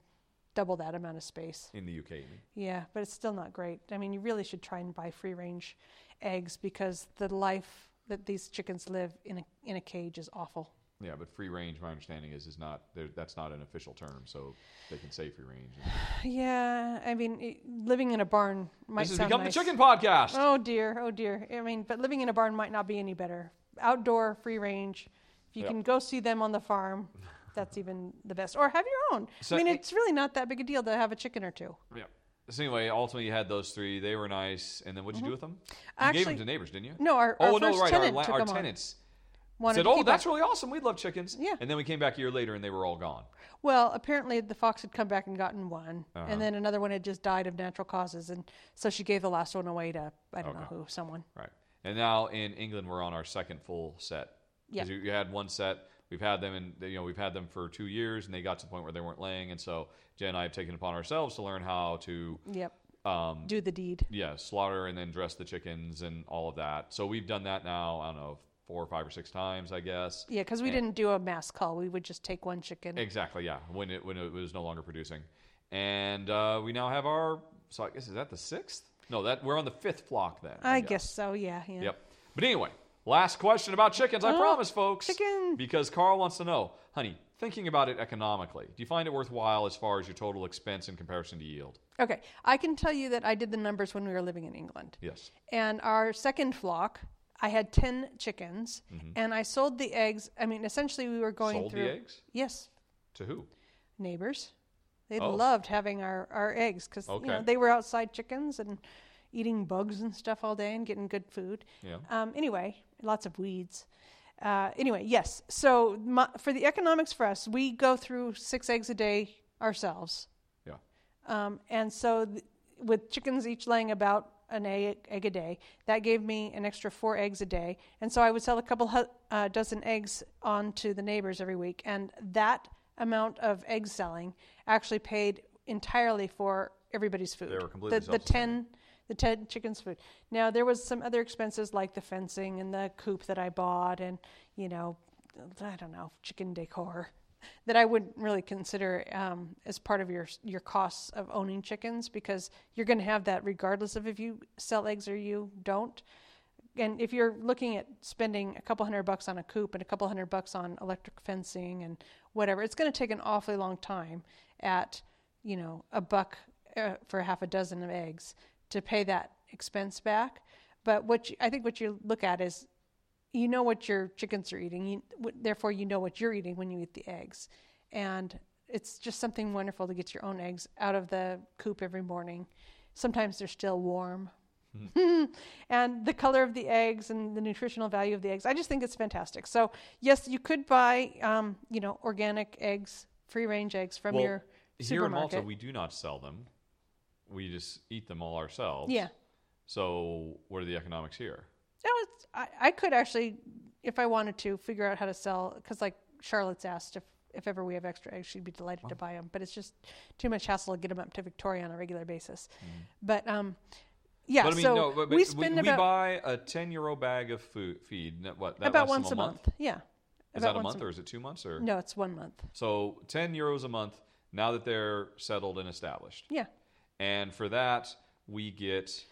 double that amount of space. in the UK. Yeah, but it's still not great. I mean, you really should try and buy free range eggs because the life that these chickens live in a in a cage is awful. Yeah, but free range, my understanding is, is not that's not an official term, so they can say free range. Yeah, I mean, it, living in a barn might this has become nice. the chicken podcast. Oh dear, oh dear. I mean, but living in a barn might not be any better. Outdoor, free range. If you Yep. can go see them on the farm, that's even the best. Or have your own. So I mean, it's really not that big a deal to have a chicken or two. Yeah. So anyway, ultimately you had those three. They were nice, and then what'd you do with them? You gave Mm-hmm. Them to neighbors, didn't you? No, our, Oh our no, first right. tenant our our tenants Wanted said, to "Oh, that's them. really awesome. We love chickens." Yeah. And then we came back a year later, and they were all gone. Well, apparently the fox had come back and gotten one, Uh-huh. and then another one had just died of natural causes, and so she gave the last one away to I don't know who, someone. Right. And now in England, we're on our second full set. Yeah. You, you had one set. We've had them, and you know we've had them for two years, and they got to the point where they weren't laying, and so Jen and I have taken it upon ourselves to learn how to, Yep, um, do the deed. yeah, slaughter and then dress the chickens and all of that. So we've done that now. I don't know, four or five or six times, I guess. Yeah, because we And- didn't do a mass call. We would just take one chicken. Exactly, yeah. When it when it was no longer producing, and uh, we now have our. So I guess is that the sixth? No, that we're on the fifth flock then. I guess so. Yeah, yeah. Yep. But anyway, last question about chickens. I Oh, promise, folks. chicken. Because Carl wants to know, honey. Thinking about it economically, do you find it worthwhile as far as your total expense in comparison to yield? Okay, I can tell you that I did the numbers when we were living in England. Yes. And our second flock, I had 10 chickens, and I sold the eggs. I mean, essentially, we were going Mm-hmm. Sold through. the eggs Yes, to who? neighbors. They Oh. loved having our, our eggs because you know, they were outside chickens and eating bugs and stuff all day and getting good food. Yeah. Um, anyway, lots of weeds. Uh, anyway, yes. So my, for the economics for us, we go through six eggs a day ourselves. Yeah. Um, and so, th- with chickens each laying about an egg, egg a day, that gave me an extra four eggs a day. And so I would sell a couple hu- uh, dozen eggs on to the neighbors every week. And that amount of egg selling actually paid entirely for everybody's food. They were completely the, the ten the ten chickens food. Now there was some other expenses like the fencing and the coop that I bought and you know I don't know chicken decor that I wouldn't really consider um, as part of your your costs of owning chickens because you're going to have that regardless of if you sell eggs or you don't. And if you're looking at spending a couple hundred bucks on a coop and a couple hundred bucks on electric fencing and whatever, it's going to take an awfully long time at you know a buck uh, for half a dozen of eggs to pay that expense back. But what you, I think what you look at is you know what your chickens are eating. You, therefore, you know what you're eating when you eat the eggs. And it's just something wonderful to get your own eggs out of the coop every morning. Sometimes they're still warm. Mm. and the color of the eggs and the nutritional value of the eggs. I just think it's fantastic. So, yes, you could buy, um, you know, organic eggs, free range eggs from well, your here in. Malta, we do not sell them. We just eat them all ourselves. Yeah. So, what are the economics here? No, I, I could actually, if I wanted to, figure out how to sell. Because like Charlotte's asked if if ever we have extra eggs, she'd be delighted to buy them. But it's just too much hassle to get them up to Victoria on a regular basis. But um, yeah. But I mean, so no, but, but we spend we, about buy a ten euro bag of food feed. What that about once a month. Yeah. Is About that a month or is it two months or? No, it's one month. So ten euros a month. Now that they're settled and established, Yeah. and for that we get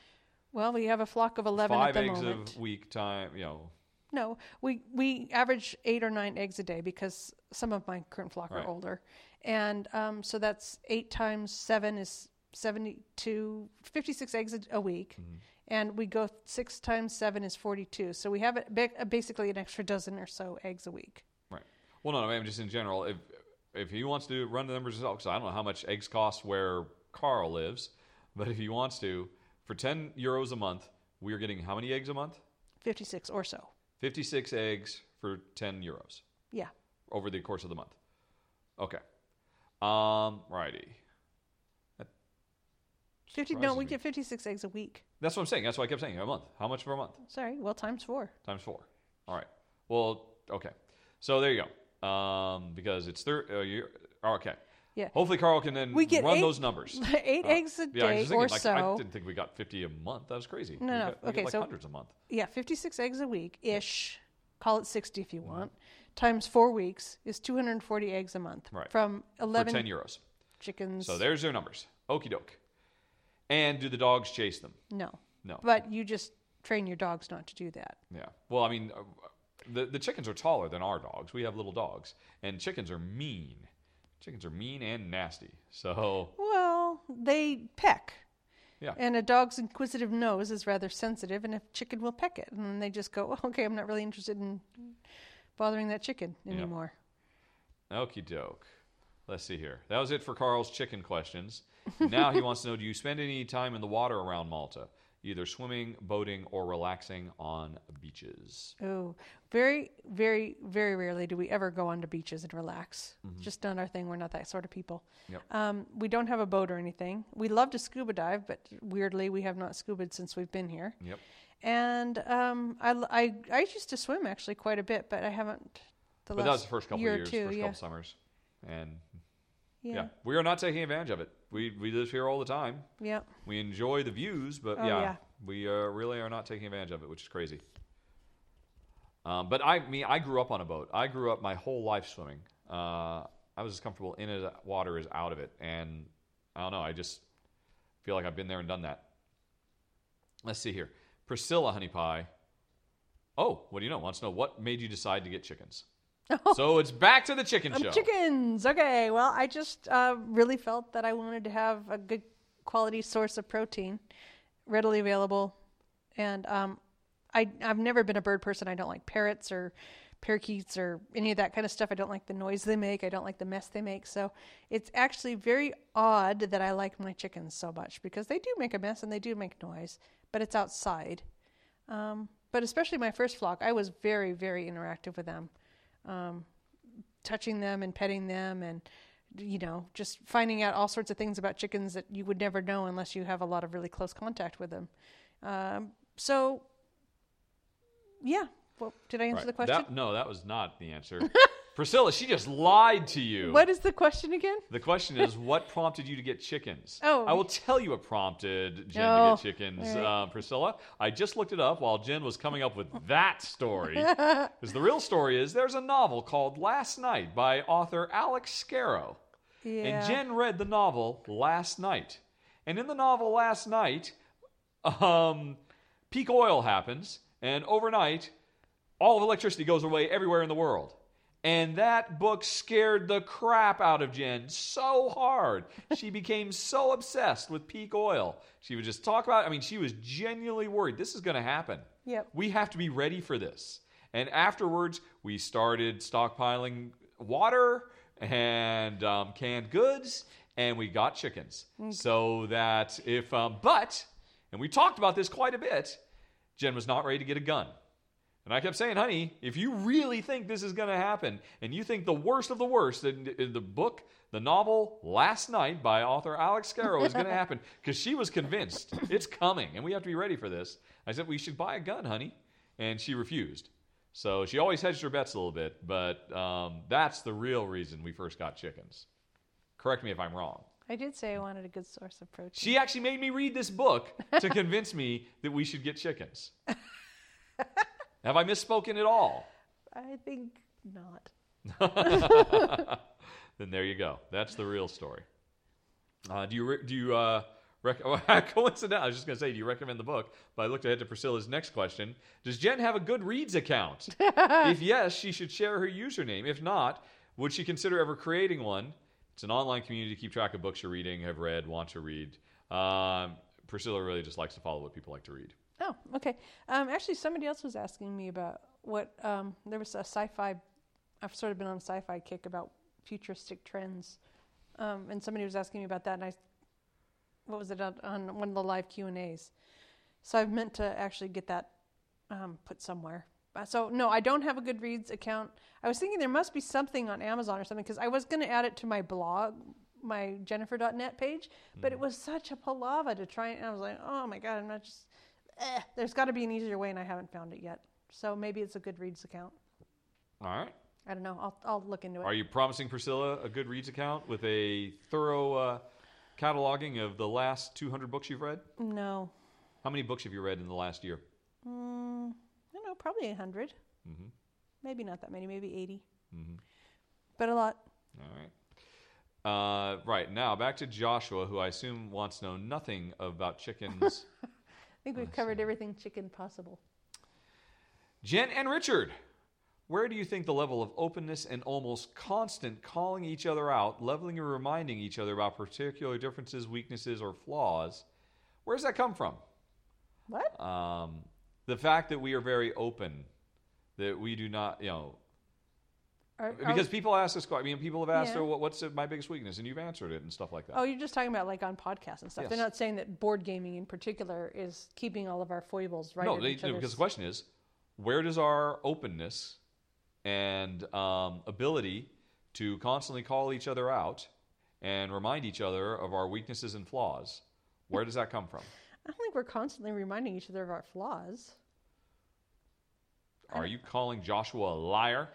Well, we have a flock of eleven five at the eggs moment. a week time. You know, No, we we average eight or nine eggs a day because some of my current flock Right. are older, and um, so that's eight times seven is 72, 56 eggs a, a week, Mm-hmm. and we go six times seven is forty two. So we have a, ba- basically an extra dozen or so eggs a week. Right. Well, no, I mean, just in general, if if he wants to run the numbers himself, because I don't know how much eggs cost where Carl lives, but if he wants to, for ten euros a month, we are getting how many eggs a month? Fifty six or so. Fifty six eggs for ten euros Yeah. over the course of the month. Okay. Um. Righty. Fifty. No, we get fifty six eggs a week. That's what I'm saying. That's why I kept saying a month. How much for a month? Sorry. Well, times four. Times four. All right. Well, okay. So there you go. Um, because it's thir- uh, you okay. Yeah. Hopefully, Carl can then We get run eight- those numbers. eight Uh, eggs a yeah, I was day thinking, or like, so. I didn't think we got 50 a month. That was crazy. No, we no. Got, Okay, like so- hundreds a month. Yeah, 56 eggs a week ish. Call it 60 if you want. Times four weeks is 240 eggs a month Right. from eleven. For 11 10 euros. chickens. So there's your numbers. Okie doke. And do the dogs chase them? no. No. But you just train your dogs not to do that. Yeah. Well, I mean, uh, the, the chickens are taller than our dogs. We have little dogs. And chickens are mean. Chickens are mean and nasty. So, Well, they peck. Yeah. And a dog's inquisitive nose is rather sensitive, and a chicken will peck it. And then they just go, okay, I'm not really interested in bothering that chicken Yeah. anymore. okie doke. Let's see here. That was it for Carl's chicken questions. Now he wants to know do you spend any time in the water around Malta? Either swimming, boating, or relaxing on beaches? Oh, very, very, very rarely do we ever go onto beaches and relax. Just not our thing. We're not that sort of people. Mm-hmm. Yep. Um, we don't have a boat or anything. We love to scuba dive, but weirdly, we have not scubaed since we've been here. Yep. And um, I, I, I used to swim actually quite a bit, but I haven't the But last that was the first couple years, two. first yeah. couple summers. And yeah, yeah. we are not taking advantage of it. We, we live here all the time. yeah, We enjoy the views, but Oh, yeah, yeah. we uh, really are not taking advantage of it, which is crazy. Um, but I mean, I grew up on a boat. I grew up my whole life swimming. Uh, I was as comfortable in the water as out of it, and I don't know. I just feel like I've been there and done that. Let's see here, Priscilla Honey Pie. Oh, what do you know? Wants to know what made you decide to get chickens. so it's back to the chicken Um, show. chickens. Okay. Well, I just uh, really felt that I wanted to have a good quality source of protein, readily available, and um, I I've never been a bird person. I don't like parrots or parakeets or any of that kind of stuff. I don't like the noise they make. I don't like the mess they make. So it's actually very odd that I like my chickens so much because they do make a mess and they do make noise, but it's outside. Um, but especially my first flock, I was very, very interactive with them, um, touching them and petting them, and you know, just finding out all sorts of things about chickens that you would never know unless you have a lot of really close contact with them. Um, so, yeah. Well, did I answer Right. the question? That, no, that was not the answer. Priscilla, she just lied to you. What is the question again? The question is, what prompted you to get chickens? Oh. I will tell you what prompted Jen Oh, to get chickens, right. uh, Priscilla. I just looked it up while Jen was coming up with that story. Because the real story is there's a novel called Last Night by author Alex Scarrow. Yeah. And Jen read the novel last night. And in the novel last night, um, peak oil happens, and overnight, all of electricity goes away everywhere in the world. And that book scared the crap out of Jen so hard. She became so obsessed with peak oil. She would just talk about it. I mean, she was genuinely worried. This is going to happen. Yep. We have to be ready for this. And afterwards, we started stockpiling water and um, canned goods, and we got chickens. So that if, um, but, and we talked about this quite a bit, Jen was not ready to get a gun. And I kept saying, honey, if you really think this is going to happen, and you think the worst of the worst in, the book, the novel Last Night by author Alex Scarrow is going to happen, because she was convinced it's coming, and we have to be ready for this. I said, we should buy a gun, honey. And she refused. So she always hedged her bets a little bit, but um, that's the real reason we first got chickens. Correct me if I'm wrong. I did say I wanted a good source of protein. She actually made me read this book to convince me that we should get chickens. Have I misspoken at all? I think not. then there you go. That's the real story. Uh, do you re- do you uh, rec- coincidentally? I was just going to say, do you recommend the book? But I looked ahead to Priscilla's next question. Does Jen have a Goodreads account? if yes, she should share her username. If not, would she consider ever creating one? It's an online community to keep track of books you're reading, have read, want to read. Um, Priscilla really just likes to follow what people like to read. Oh, okay. Um, actually, somebody else was asking me about what um, there was a sci-fi. I've sort of been on a sci-fi kick about futuristic trends, um, and somebody was asking me about that, and I, what was it on, on one of the live Q and A's? So I've meant to actually get that um, put somewhere. Uh, So no, I don't have a Goodreads account. I was thinking there must be something on Amazon or something because I was going to add it to my blog, my Jennifer.net page, but it was such a palava to try. And I was like, oh my god, I'm not just. Eh, there's got to be an easier way, and I haven't found it yet. So maybe it's a Goodreads account. All right. I don't know. I'll I'll look into it. Are you promising Priscilla a Goodreads account with a thorough uh, cataloging of the last 200 books you've read? no. How many books have you read in the last year? Mm, I don't know. Probably 100 Mm-hmm. Maybe not that many. Maybe eighty. Mm-hmm. But a lot. All right. Uh, right now, back to Joshua, who I assume wants to know nothing about chickens. I think we've covered everything chicken possible. Jen and Richard, where do you think the level of openness and almost constant calling each other out, leveling and reminding each other about particular differences, weaknesses, or flaws, where does that come from? What? Um, the fact that we are very open, that we do not, you know, Are- are- because people ask us, I mean, people have asked, Yeah. oh, what's my biggest weakness? And you've answered it and stuff like that. Oh, you're just talking about like on podcasts and stuff. They're not saying that board gaming in particular is keeping all of our foibles right. no, they, because the question is, where does our openness and um, ability to constantly call each other out and remind each other of our weaknesses and flaws, where does that come from? I don't think we're constantly reminding each other of our flaws. Are you calling Joshua a liar?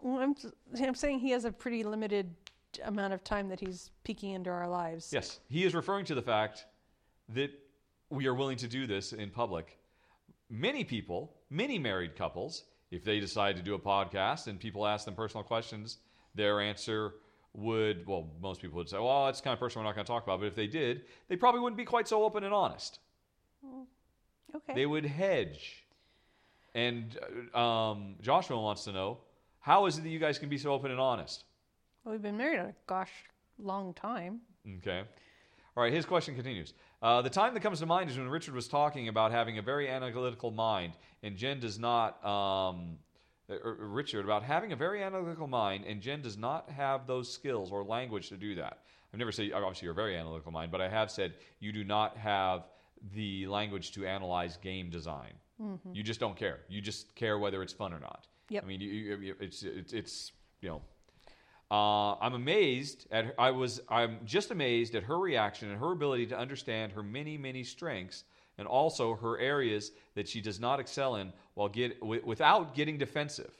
Well, I'm, I'm saying he has a pretty limited amount of time that he's peeking into our lives. Yes, he is referring to the fact that we are willing to do this in public. Many people, many married couples, if they decide to do a podcast and people ask them personal questions, their answer would, well, most people would say, well, it's kind of personal we're not going to talk about. But if they did, they probably wouldn't be quite so open and honest. Okay. They would hedge. And uh, um, Joshua wants to know, how is it that you guys can be so open and honest? well, we've been married a gosh long time. Okay. All right, his question continues. Uh, the time that comes to mind is when Richard was talking about having a very analytical mind, and Jen does not. Um, uh, uh, Richard about having a very analytical mind, and Jen does not have those skills or language to do that. I've never said obviously you're a very analytical mind, but I have said you do not have the language to analyze game design. You just don't care. You just care whether it's fun or not. Yep. I mean, you, you, it's, it's it's you know uh, I'm amazed at her, I was I'm just amazed at her reaction and her ability to understand her many many strengths and also her areas that she does not excel in while get wi- without getting defensive.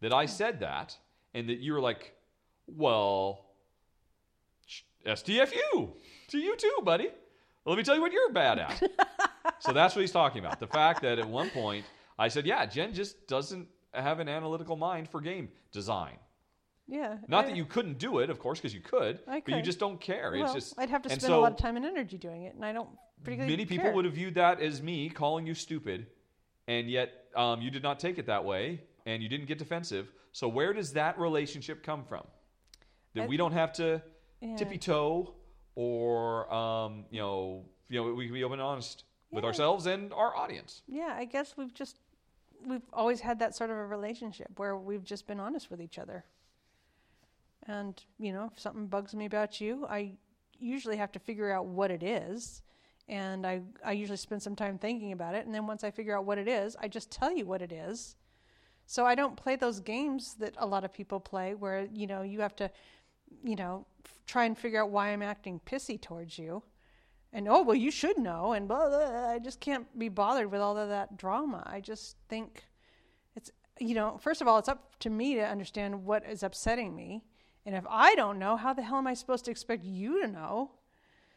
That I said that and that you were like, well, STFU to you too, buddy. Let me tell you what you're bad at. so that's what he's talking about. The fact that at one point I said, yeah, Jen just doesn't have an analytical mind for game design. Yeah. Not I- that you couldn't do it, of course, because you could, I but you just don't care. Well, it's just I'd have to spend a lot of time and energy doing it, and I don't particularly. Many people care. would have viewed that as me calling you stupid, and yet um, you did not take it that way, and you didn't get defensive. So where does that relationship come from? That I- we don't have to Yeah. tippy toe, or um, you know, you know, we can be open and honest with ourselves and our audience. Yeah, I guess we've just we've always had that sort of a relationship where we've just been honest with each other. And, you know, if something bugs me about you, I usually have to figure out what it is. And I, I usually spend some time thinking about it. And then once I figure out what it is, I just tell you what it is. So I don't play those games that a lot of people play where, you know, you have to, you know, f- try and figure out why I'm acting pissy towards you. And oh, well, you should know. And blah, blah, blah. I just can't be bothered with all of that drama. I just think it's, you know, first of all, it's up to me to understand what is upsetting me. And if I don't know, how the hell am I supposed to expect you to know?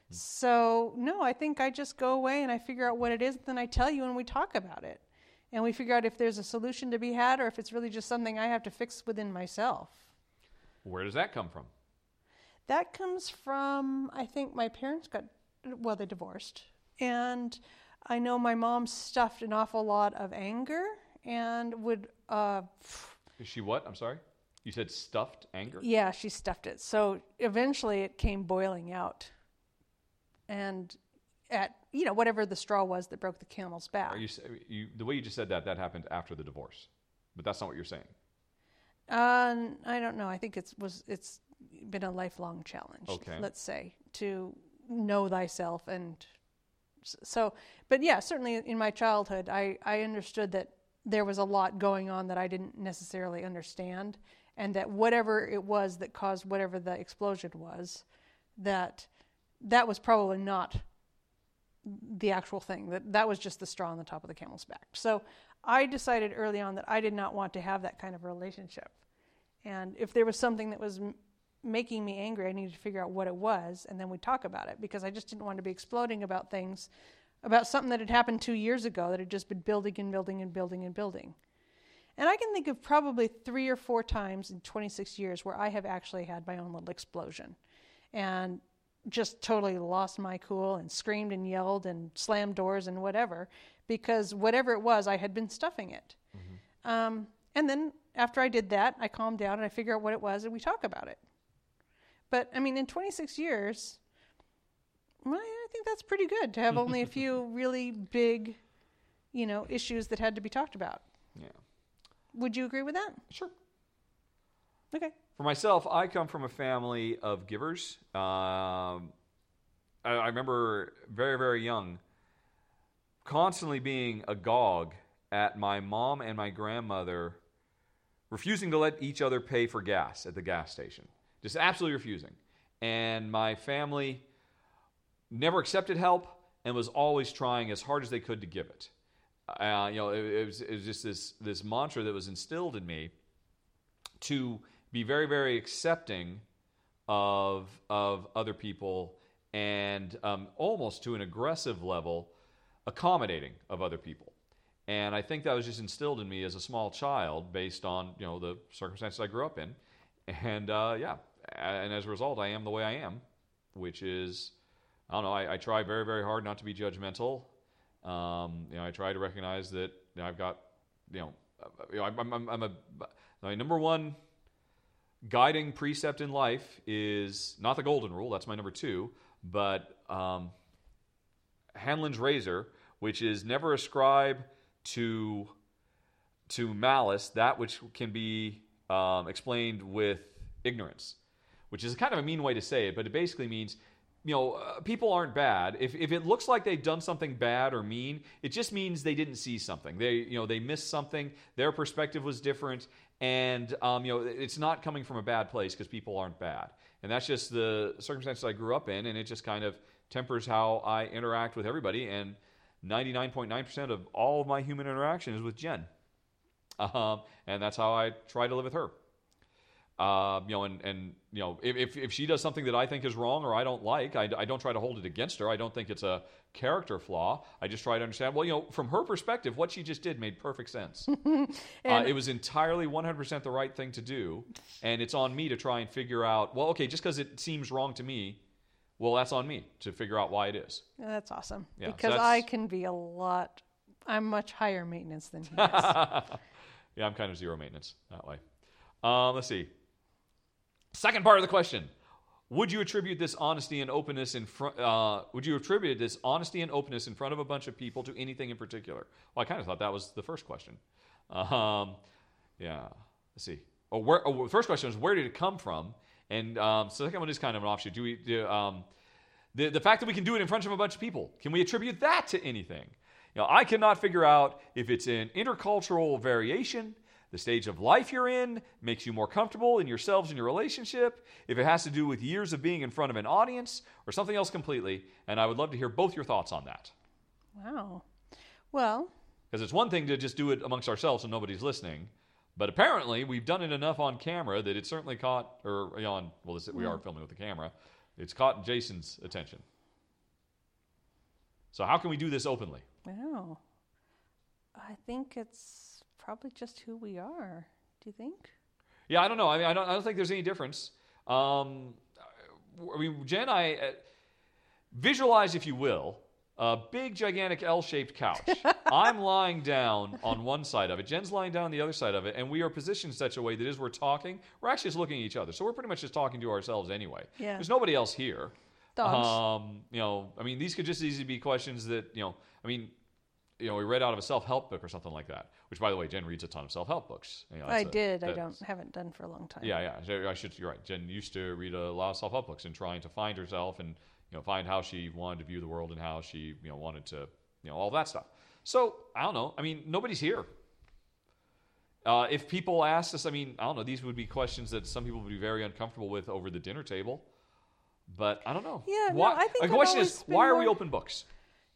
Hmm. So, no, I think I just go away and I figure out what it is, then I tell you and we talk about it. And we figure out if there's a solution to be had or if it's really just something I have to fix within myself. Where does that come from? That comes from, I think my parents got, well, they divorced. And I know my mom stuffed an awful lot of anger and would, uh, Is she what? I'm sorry. You said stuffed anger. yeah, she stuffed it. So eventually it came boiling out. And at, you know, whatever the straw was that broke the camel's back. Are you, you the way you just said that? That happened after the divorce, but that's not what you're saying. Uh, I don't know. I think it's was it's been a lifelong challenge. Okay. Let's say to know thyself and so. But yeah, certainly in my childhood, I I understood that there was a lot going on that I didn't necessarily understand, and that whatever it was that caused whatever the explosion was, that that was probably not the actual thing. That that was just the straw on the top of the camel's back. So I decided early on that I did not want to have that kind of relationship. And if there was something that was making me angry, I needed to figure out what it was, and then we'd talk about it because I just didn't want to be exploding about things, about something that had happened two years ago that had just been building and building and building and building. And I can think of probably three or four times in 26 years where I have actually had my own little explosion and just totally lost my cool and screamed and yelled and slammed doors and whatever because whatever it was, I had been stuffing it. Um, and then after I did that, I calmed down and I figure out what it was and we talk about it. But I mean, in 26 years, well, I think that's pretty good to have only a few really big, you know, issues that had to be talked about. Yeah, Would you agree with that? sure. Okay. For myself, I come from a family of givers. Um, I, I remember very, very young, constantly being agog at my mom and my grandmother refusing to let each other pay for gas at the gas station. Just absolutely refusing. And my family never accepted help and was always trying as hard as they could to give it. Uh, you know, it, it, was, it was just this, this mantra that was instilled in me to be very, very accepting of of other people and um, almost to an aggressive level, accommodating of other people. And I think that was just instilled in me as a small child, based on you know the circumstances I grew up in. And uh, yeah, and as a result, I am the way I am, which is I don't know. I, I try very, very hard not to be judgmental. Um, you know, I try to recognize that you know, I've got, you know, you know I'm, I'm, I'm a my number one guiding precept in life is not the golden rule. That's my number two, but um, Hanlon's razor, which is never ascribe to to malice that which can be um, explained with ignorance, which is kind of a mean way to say it, but it basically means you know, uh, people aren't bad. If, if it looks like they've done something bad or mean, it just means they didn't see something. They, you know, they missed something. Their perspective was different, and um, you know, it's not coming from a bad place because people aren't bad. And that's just the circumstances I grew up in, and it just kind of tempers how I interact with everybody. And 99.9% of all of my human interaction is with Jen, um, and that's how I try to live with her. Uh, you know, and, and you know, if, if, if she does something that I think is wrong or I don't like, I, I don't try to hold it against her. I don't think it's a character flaw. I just try to understand. Well, you know, from her perspective, what she just did made perfect sense. uh, it was entirely 100% the right thing to do, and it's on me to try and figure out. Well, okay, just because it seems wrong to me, well, that's on me to figure out why it is. That's awesome. Yeah, so because that's- I can be a lot. I'm much higher maintenance than he is. yeah, I'm kind of zero maintenance that way. Um, let's see. Second part of the question: Would you attribute this honesty and openness in front? Uh, would you attribute this honesty and openness in front of a bunch of people to anything in particular? Well, I kind of thought that was the first question. Um, yeah. Let's see. Oh, where? Oh, the first question was where did it come from? And um, so the second one is kind of an offshoot. Do we? Do, um, the, the fact that we can do it in front of a bunch of people, can we attribute that to anything? You know, I cannot figure out if it's an intercultural variation, the stage of life you're in makes you more comfortable in yourselves and your relationship, if it has to do with years of being in front of an audience, or something else completely. And I would love to hear both your thoughts on that. wow. Well, Because it's one thing to just do it amongst ourselves and nobody's listening. But apparently, we've done it enough on camera that it certainly caught, or on, well, this, we are hmm. filming with the camera. It's caught Jason's attention. So, how can we do this openly? wow. I think it's probably just who we are. Do you think? Yeah, I don't know. I mean, I don't, I don't think there's any difference. Um, I mean, Jen, I uh, visualize, if you will, a big, gigantic L-shaped couch. I'm lying down on one side of it. Jen's lying down on the other side of it, and we are positioned in such a way that as we're talking, we're actually just looking at each other. So we're pretty much just talking to ourselves anyway. Yeah. There's nobody else here. Dogs. Um, you know, I mean, these could just easily be questions that you know. I mean, you know, we read out of a self-help book or something like that. Which, by the way, Jen reads a ton of self-help books. You know, I did. I don't haven't done for a long time. yeah, yeah. I should. You're right. Jen used to read a lot of self-help books and trying to find herself and you know find how she wanted to view the world and how she you know wanted to you know all that stuff. So I don't know. I mean, nobody's here. Uh, if people asked us, I mean, I don't know. These would be questions that some people would be very uncomfortable with over the dinner table. But I don't know. Yeah, no, I think the question is, why are we open books?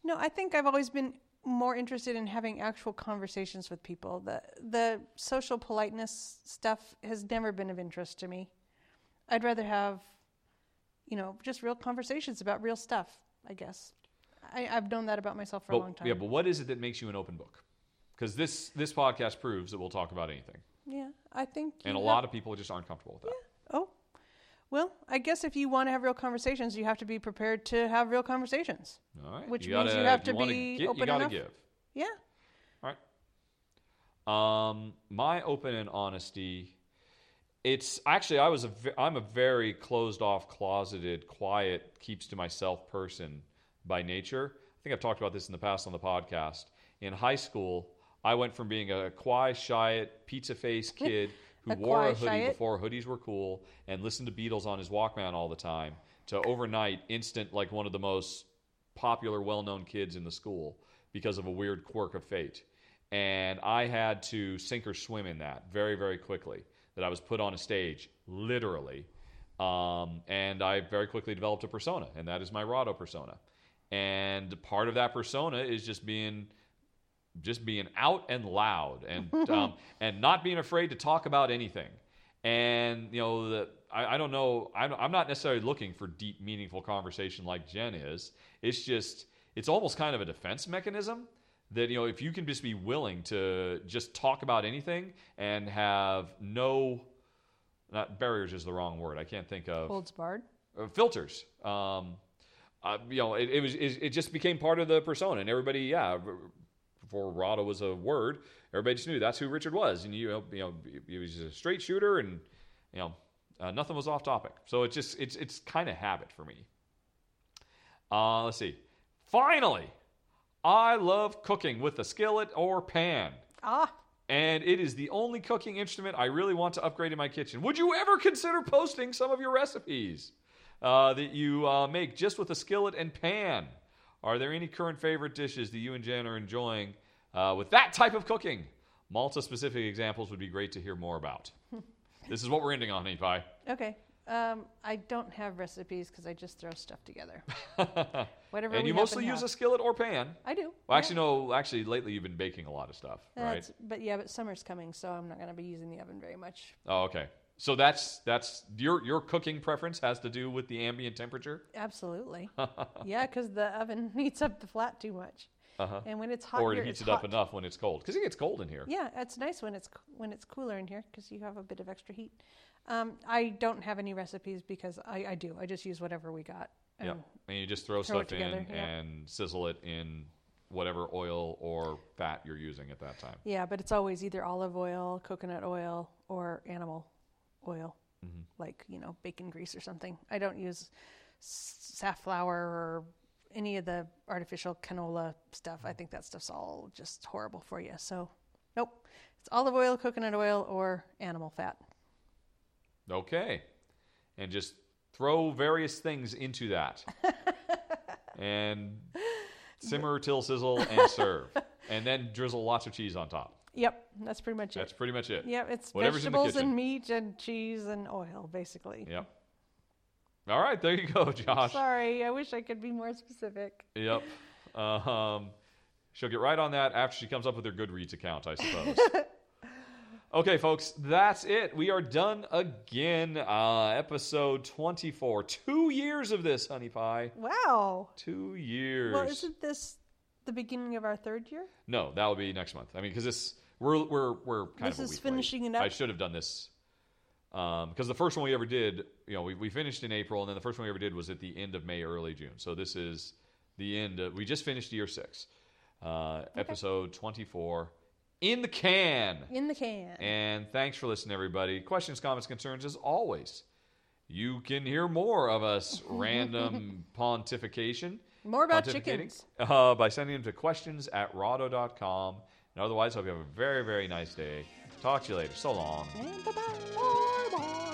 No, I think I've always been more interested in having actual conversations with people. The the social politeness stuff has never been of interest to me. I'd rather have, you know, just real conversations about real stuff. I guess I, I've known that about myself for But, a long time. Yeah, but what is it that makes you an open book? Because this this podcast proves that we'll talk about anything, yeah, I think. and a you lot of people just aren't comfortable with that. Oh, well, I guess if you want to have real conversations, you have to be prepared to have real conversations. All right. Which you means gotta, you have if to be get, You open gotta enough. give. Yeah. All right. Um, my open and honesty. It's actually I was a I'm a very closed off, closeted, quiet, keeps to myself person by nature. I think I've talked about this in the past on the podcast. In high school, I went from being a quiet, shy, pizza face kid who wore a hoodie before hoodies were cool and listened to Beatles on his Walkman all the time to overnight instant like one of the most popular, well known kids in the school because of a weird quirk of fate. And I had to sink or swim in that very, very quickly. That I was put on a stage, literally. Um, and I very quickly developed a persona, and that is my Rahdo persona. And part of that persona is just being just being out and loud and um, and not being afraid to talk about anything. And you know, the, I, I don't know. I'm, I'm not necessarily looking for deep, meaningful conversation like Jen is. It's just it's almost kind of a defense mechanism that you know if you can just be willing to just talk about anything and have no not barriers is the wrong word. I can't think of Holds barred. uh, filters. Um, uh, you know, it, it was it, it just became part of the persona, and everybody, yeah, before Rahdo was a word, everybody just knew that's who Richard was, and you know, you know, he was a straight shooter, and you know, uh, nothing was off topic. So it's just it's it's kind of habit for me. Uh, let's see. Finally, I love cooking with a skillet or pan Ah, and it is the only cooking instrument I really want to upgrade in my kitchen. Would you ever consider posting some of your recipes uh, that you uh, make just with a skillet and pan? Are there any current favorite dishes that you and Jen are enjoying uh, with that type of cooking? Malta specific examples would be great to hear more about. this is what we're ending on, Honey Pie. okay. Um, I don't have recipes because I just throw stuff together. Whatever. and you mostly use a skillet or pan. I do. Well, yeah. actually, no. Actually, lately you've been baking a lot of stuff, right? But yeah, but summer's coming, so I'm not going to be using the oven very much. Oh, okay. So that's that's your your cooking preference has to do with the ambient temperature. Absolutely. yeah, because the oven heats up the flat too much, Uh-huh. and when it's hot, Or here, it heats it up hot. enough when it's cold because it gets cold in here. Yeah, it's nice when it's when it's cooler in here because you have a bit of extra heat. Um, I don't have any recipes because I, I do. I just use whatever we got. Yeah, Um, and you just throw, throw stuff together, in yeah. and sizzle it in whatever oil or fat you're using at that time. Yeah, but it's always either olive oil, coconut oil, or animal oil, Mm-hmm. like you know bacon grease or something. I don't use safflower or any of the artificial canola stuff. I think that stuff's all just horrible for you. So, nope, it's olive oil, coconut oil, or animal fat. Okay, and just throw various things into that, and simmer till sizzle and serve, and then drizzle lots of cheese on top. Yep, that's pretty much it. That's pretty much it. Yep, it's Whatever's vegetables and meat and cheese and oil, basically. Yep. All right, there you go, Josh. Sorry, I wish I could be more specific. Yep. Um, she'll get right on that after she comes up with her Goodreads account, I suppose. okay, folks, that's it. We are done again. Uh, episode 24. Two years of this, honey pie. Wow. Two years. Well, isn't this the beginning of our third year? No, that will be next month. I mean, because this we're we're we're kind This of is finishing late. it up? I should have done this because the first one we ever did, you know, we, we finished in April, and then the first one we ever did was at the end of May, early June. So this is the end. Of, we just finished year six, uh, episode twenty four, in the can. In the can. And thanks for listening, everybody. Questions, comments, concerns, as always. You can hear more of us random pontification. More about chickens. Uh, by sending them to questions at rahdo.com. And otherwise, hope you have a very, very nice day. Talk to you later. So long. Bye-bye. Bye bye.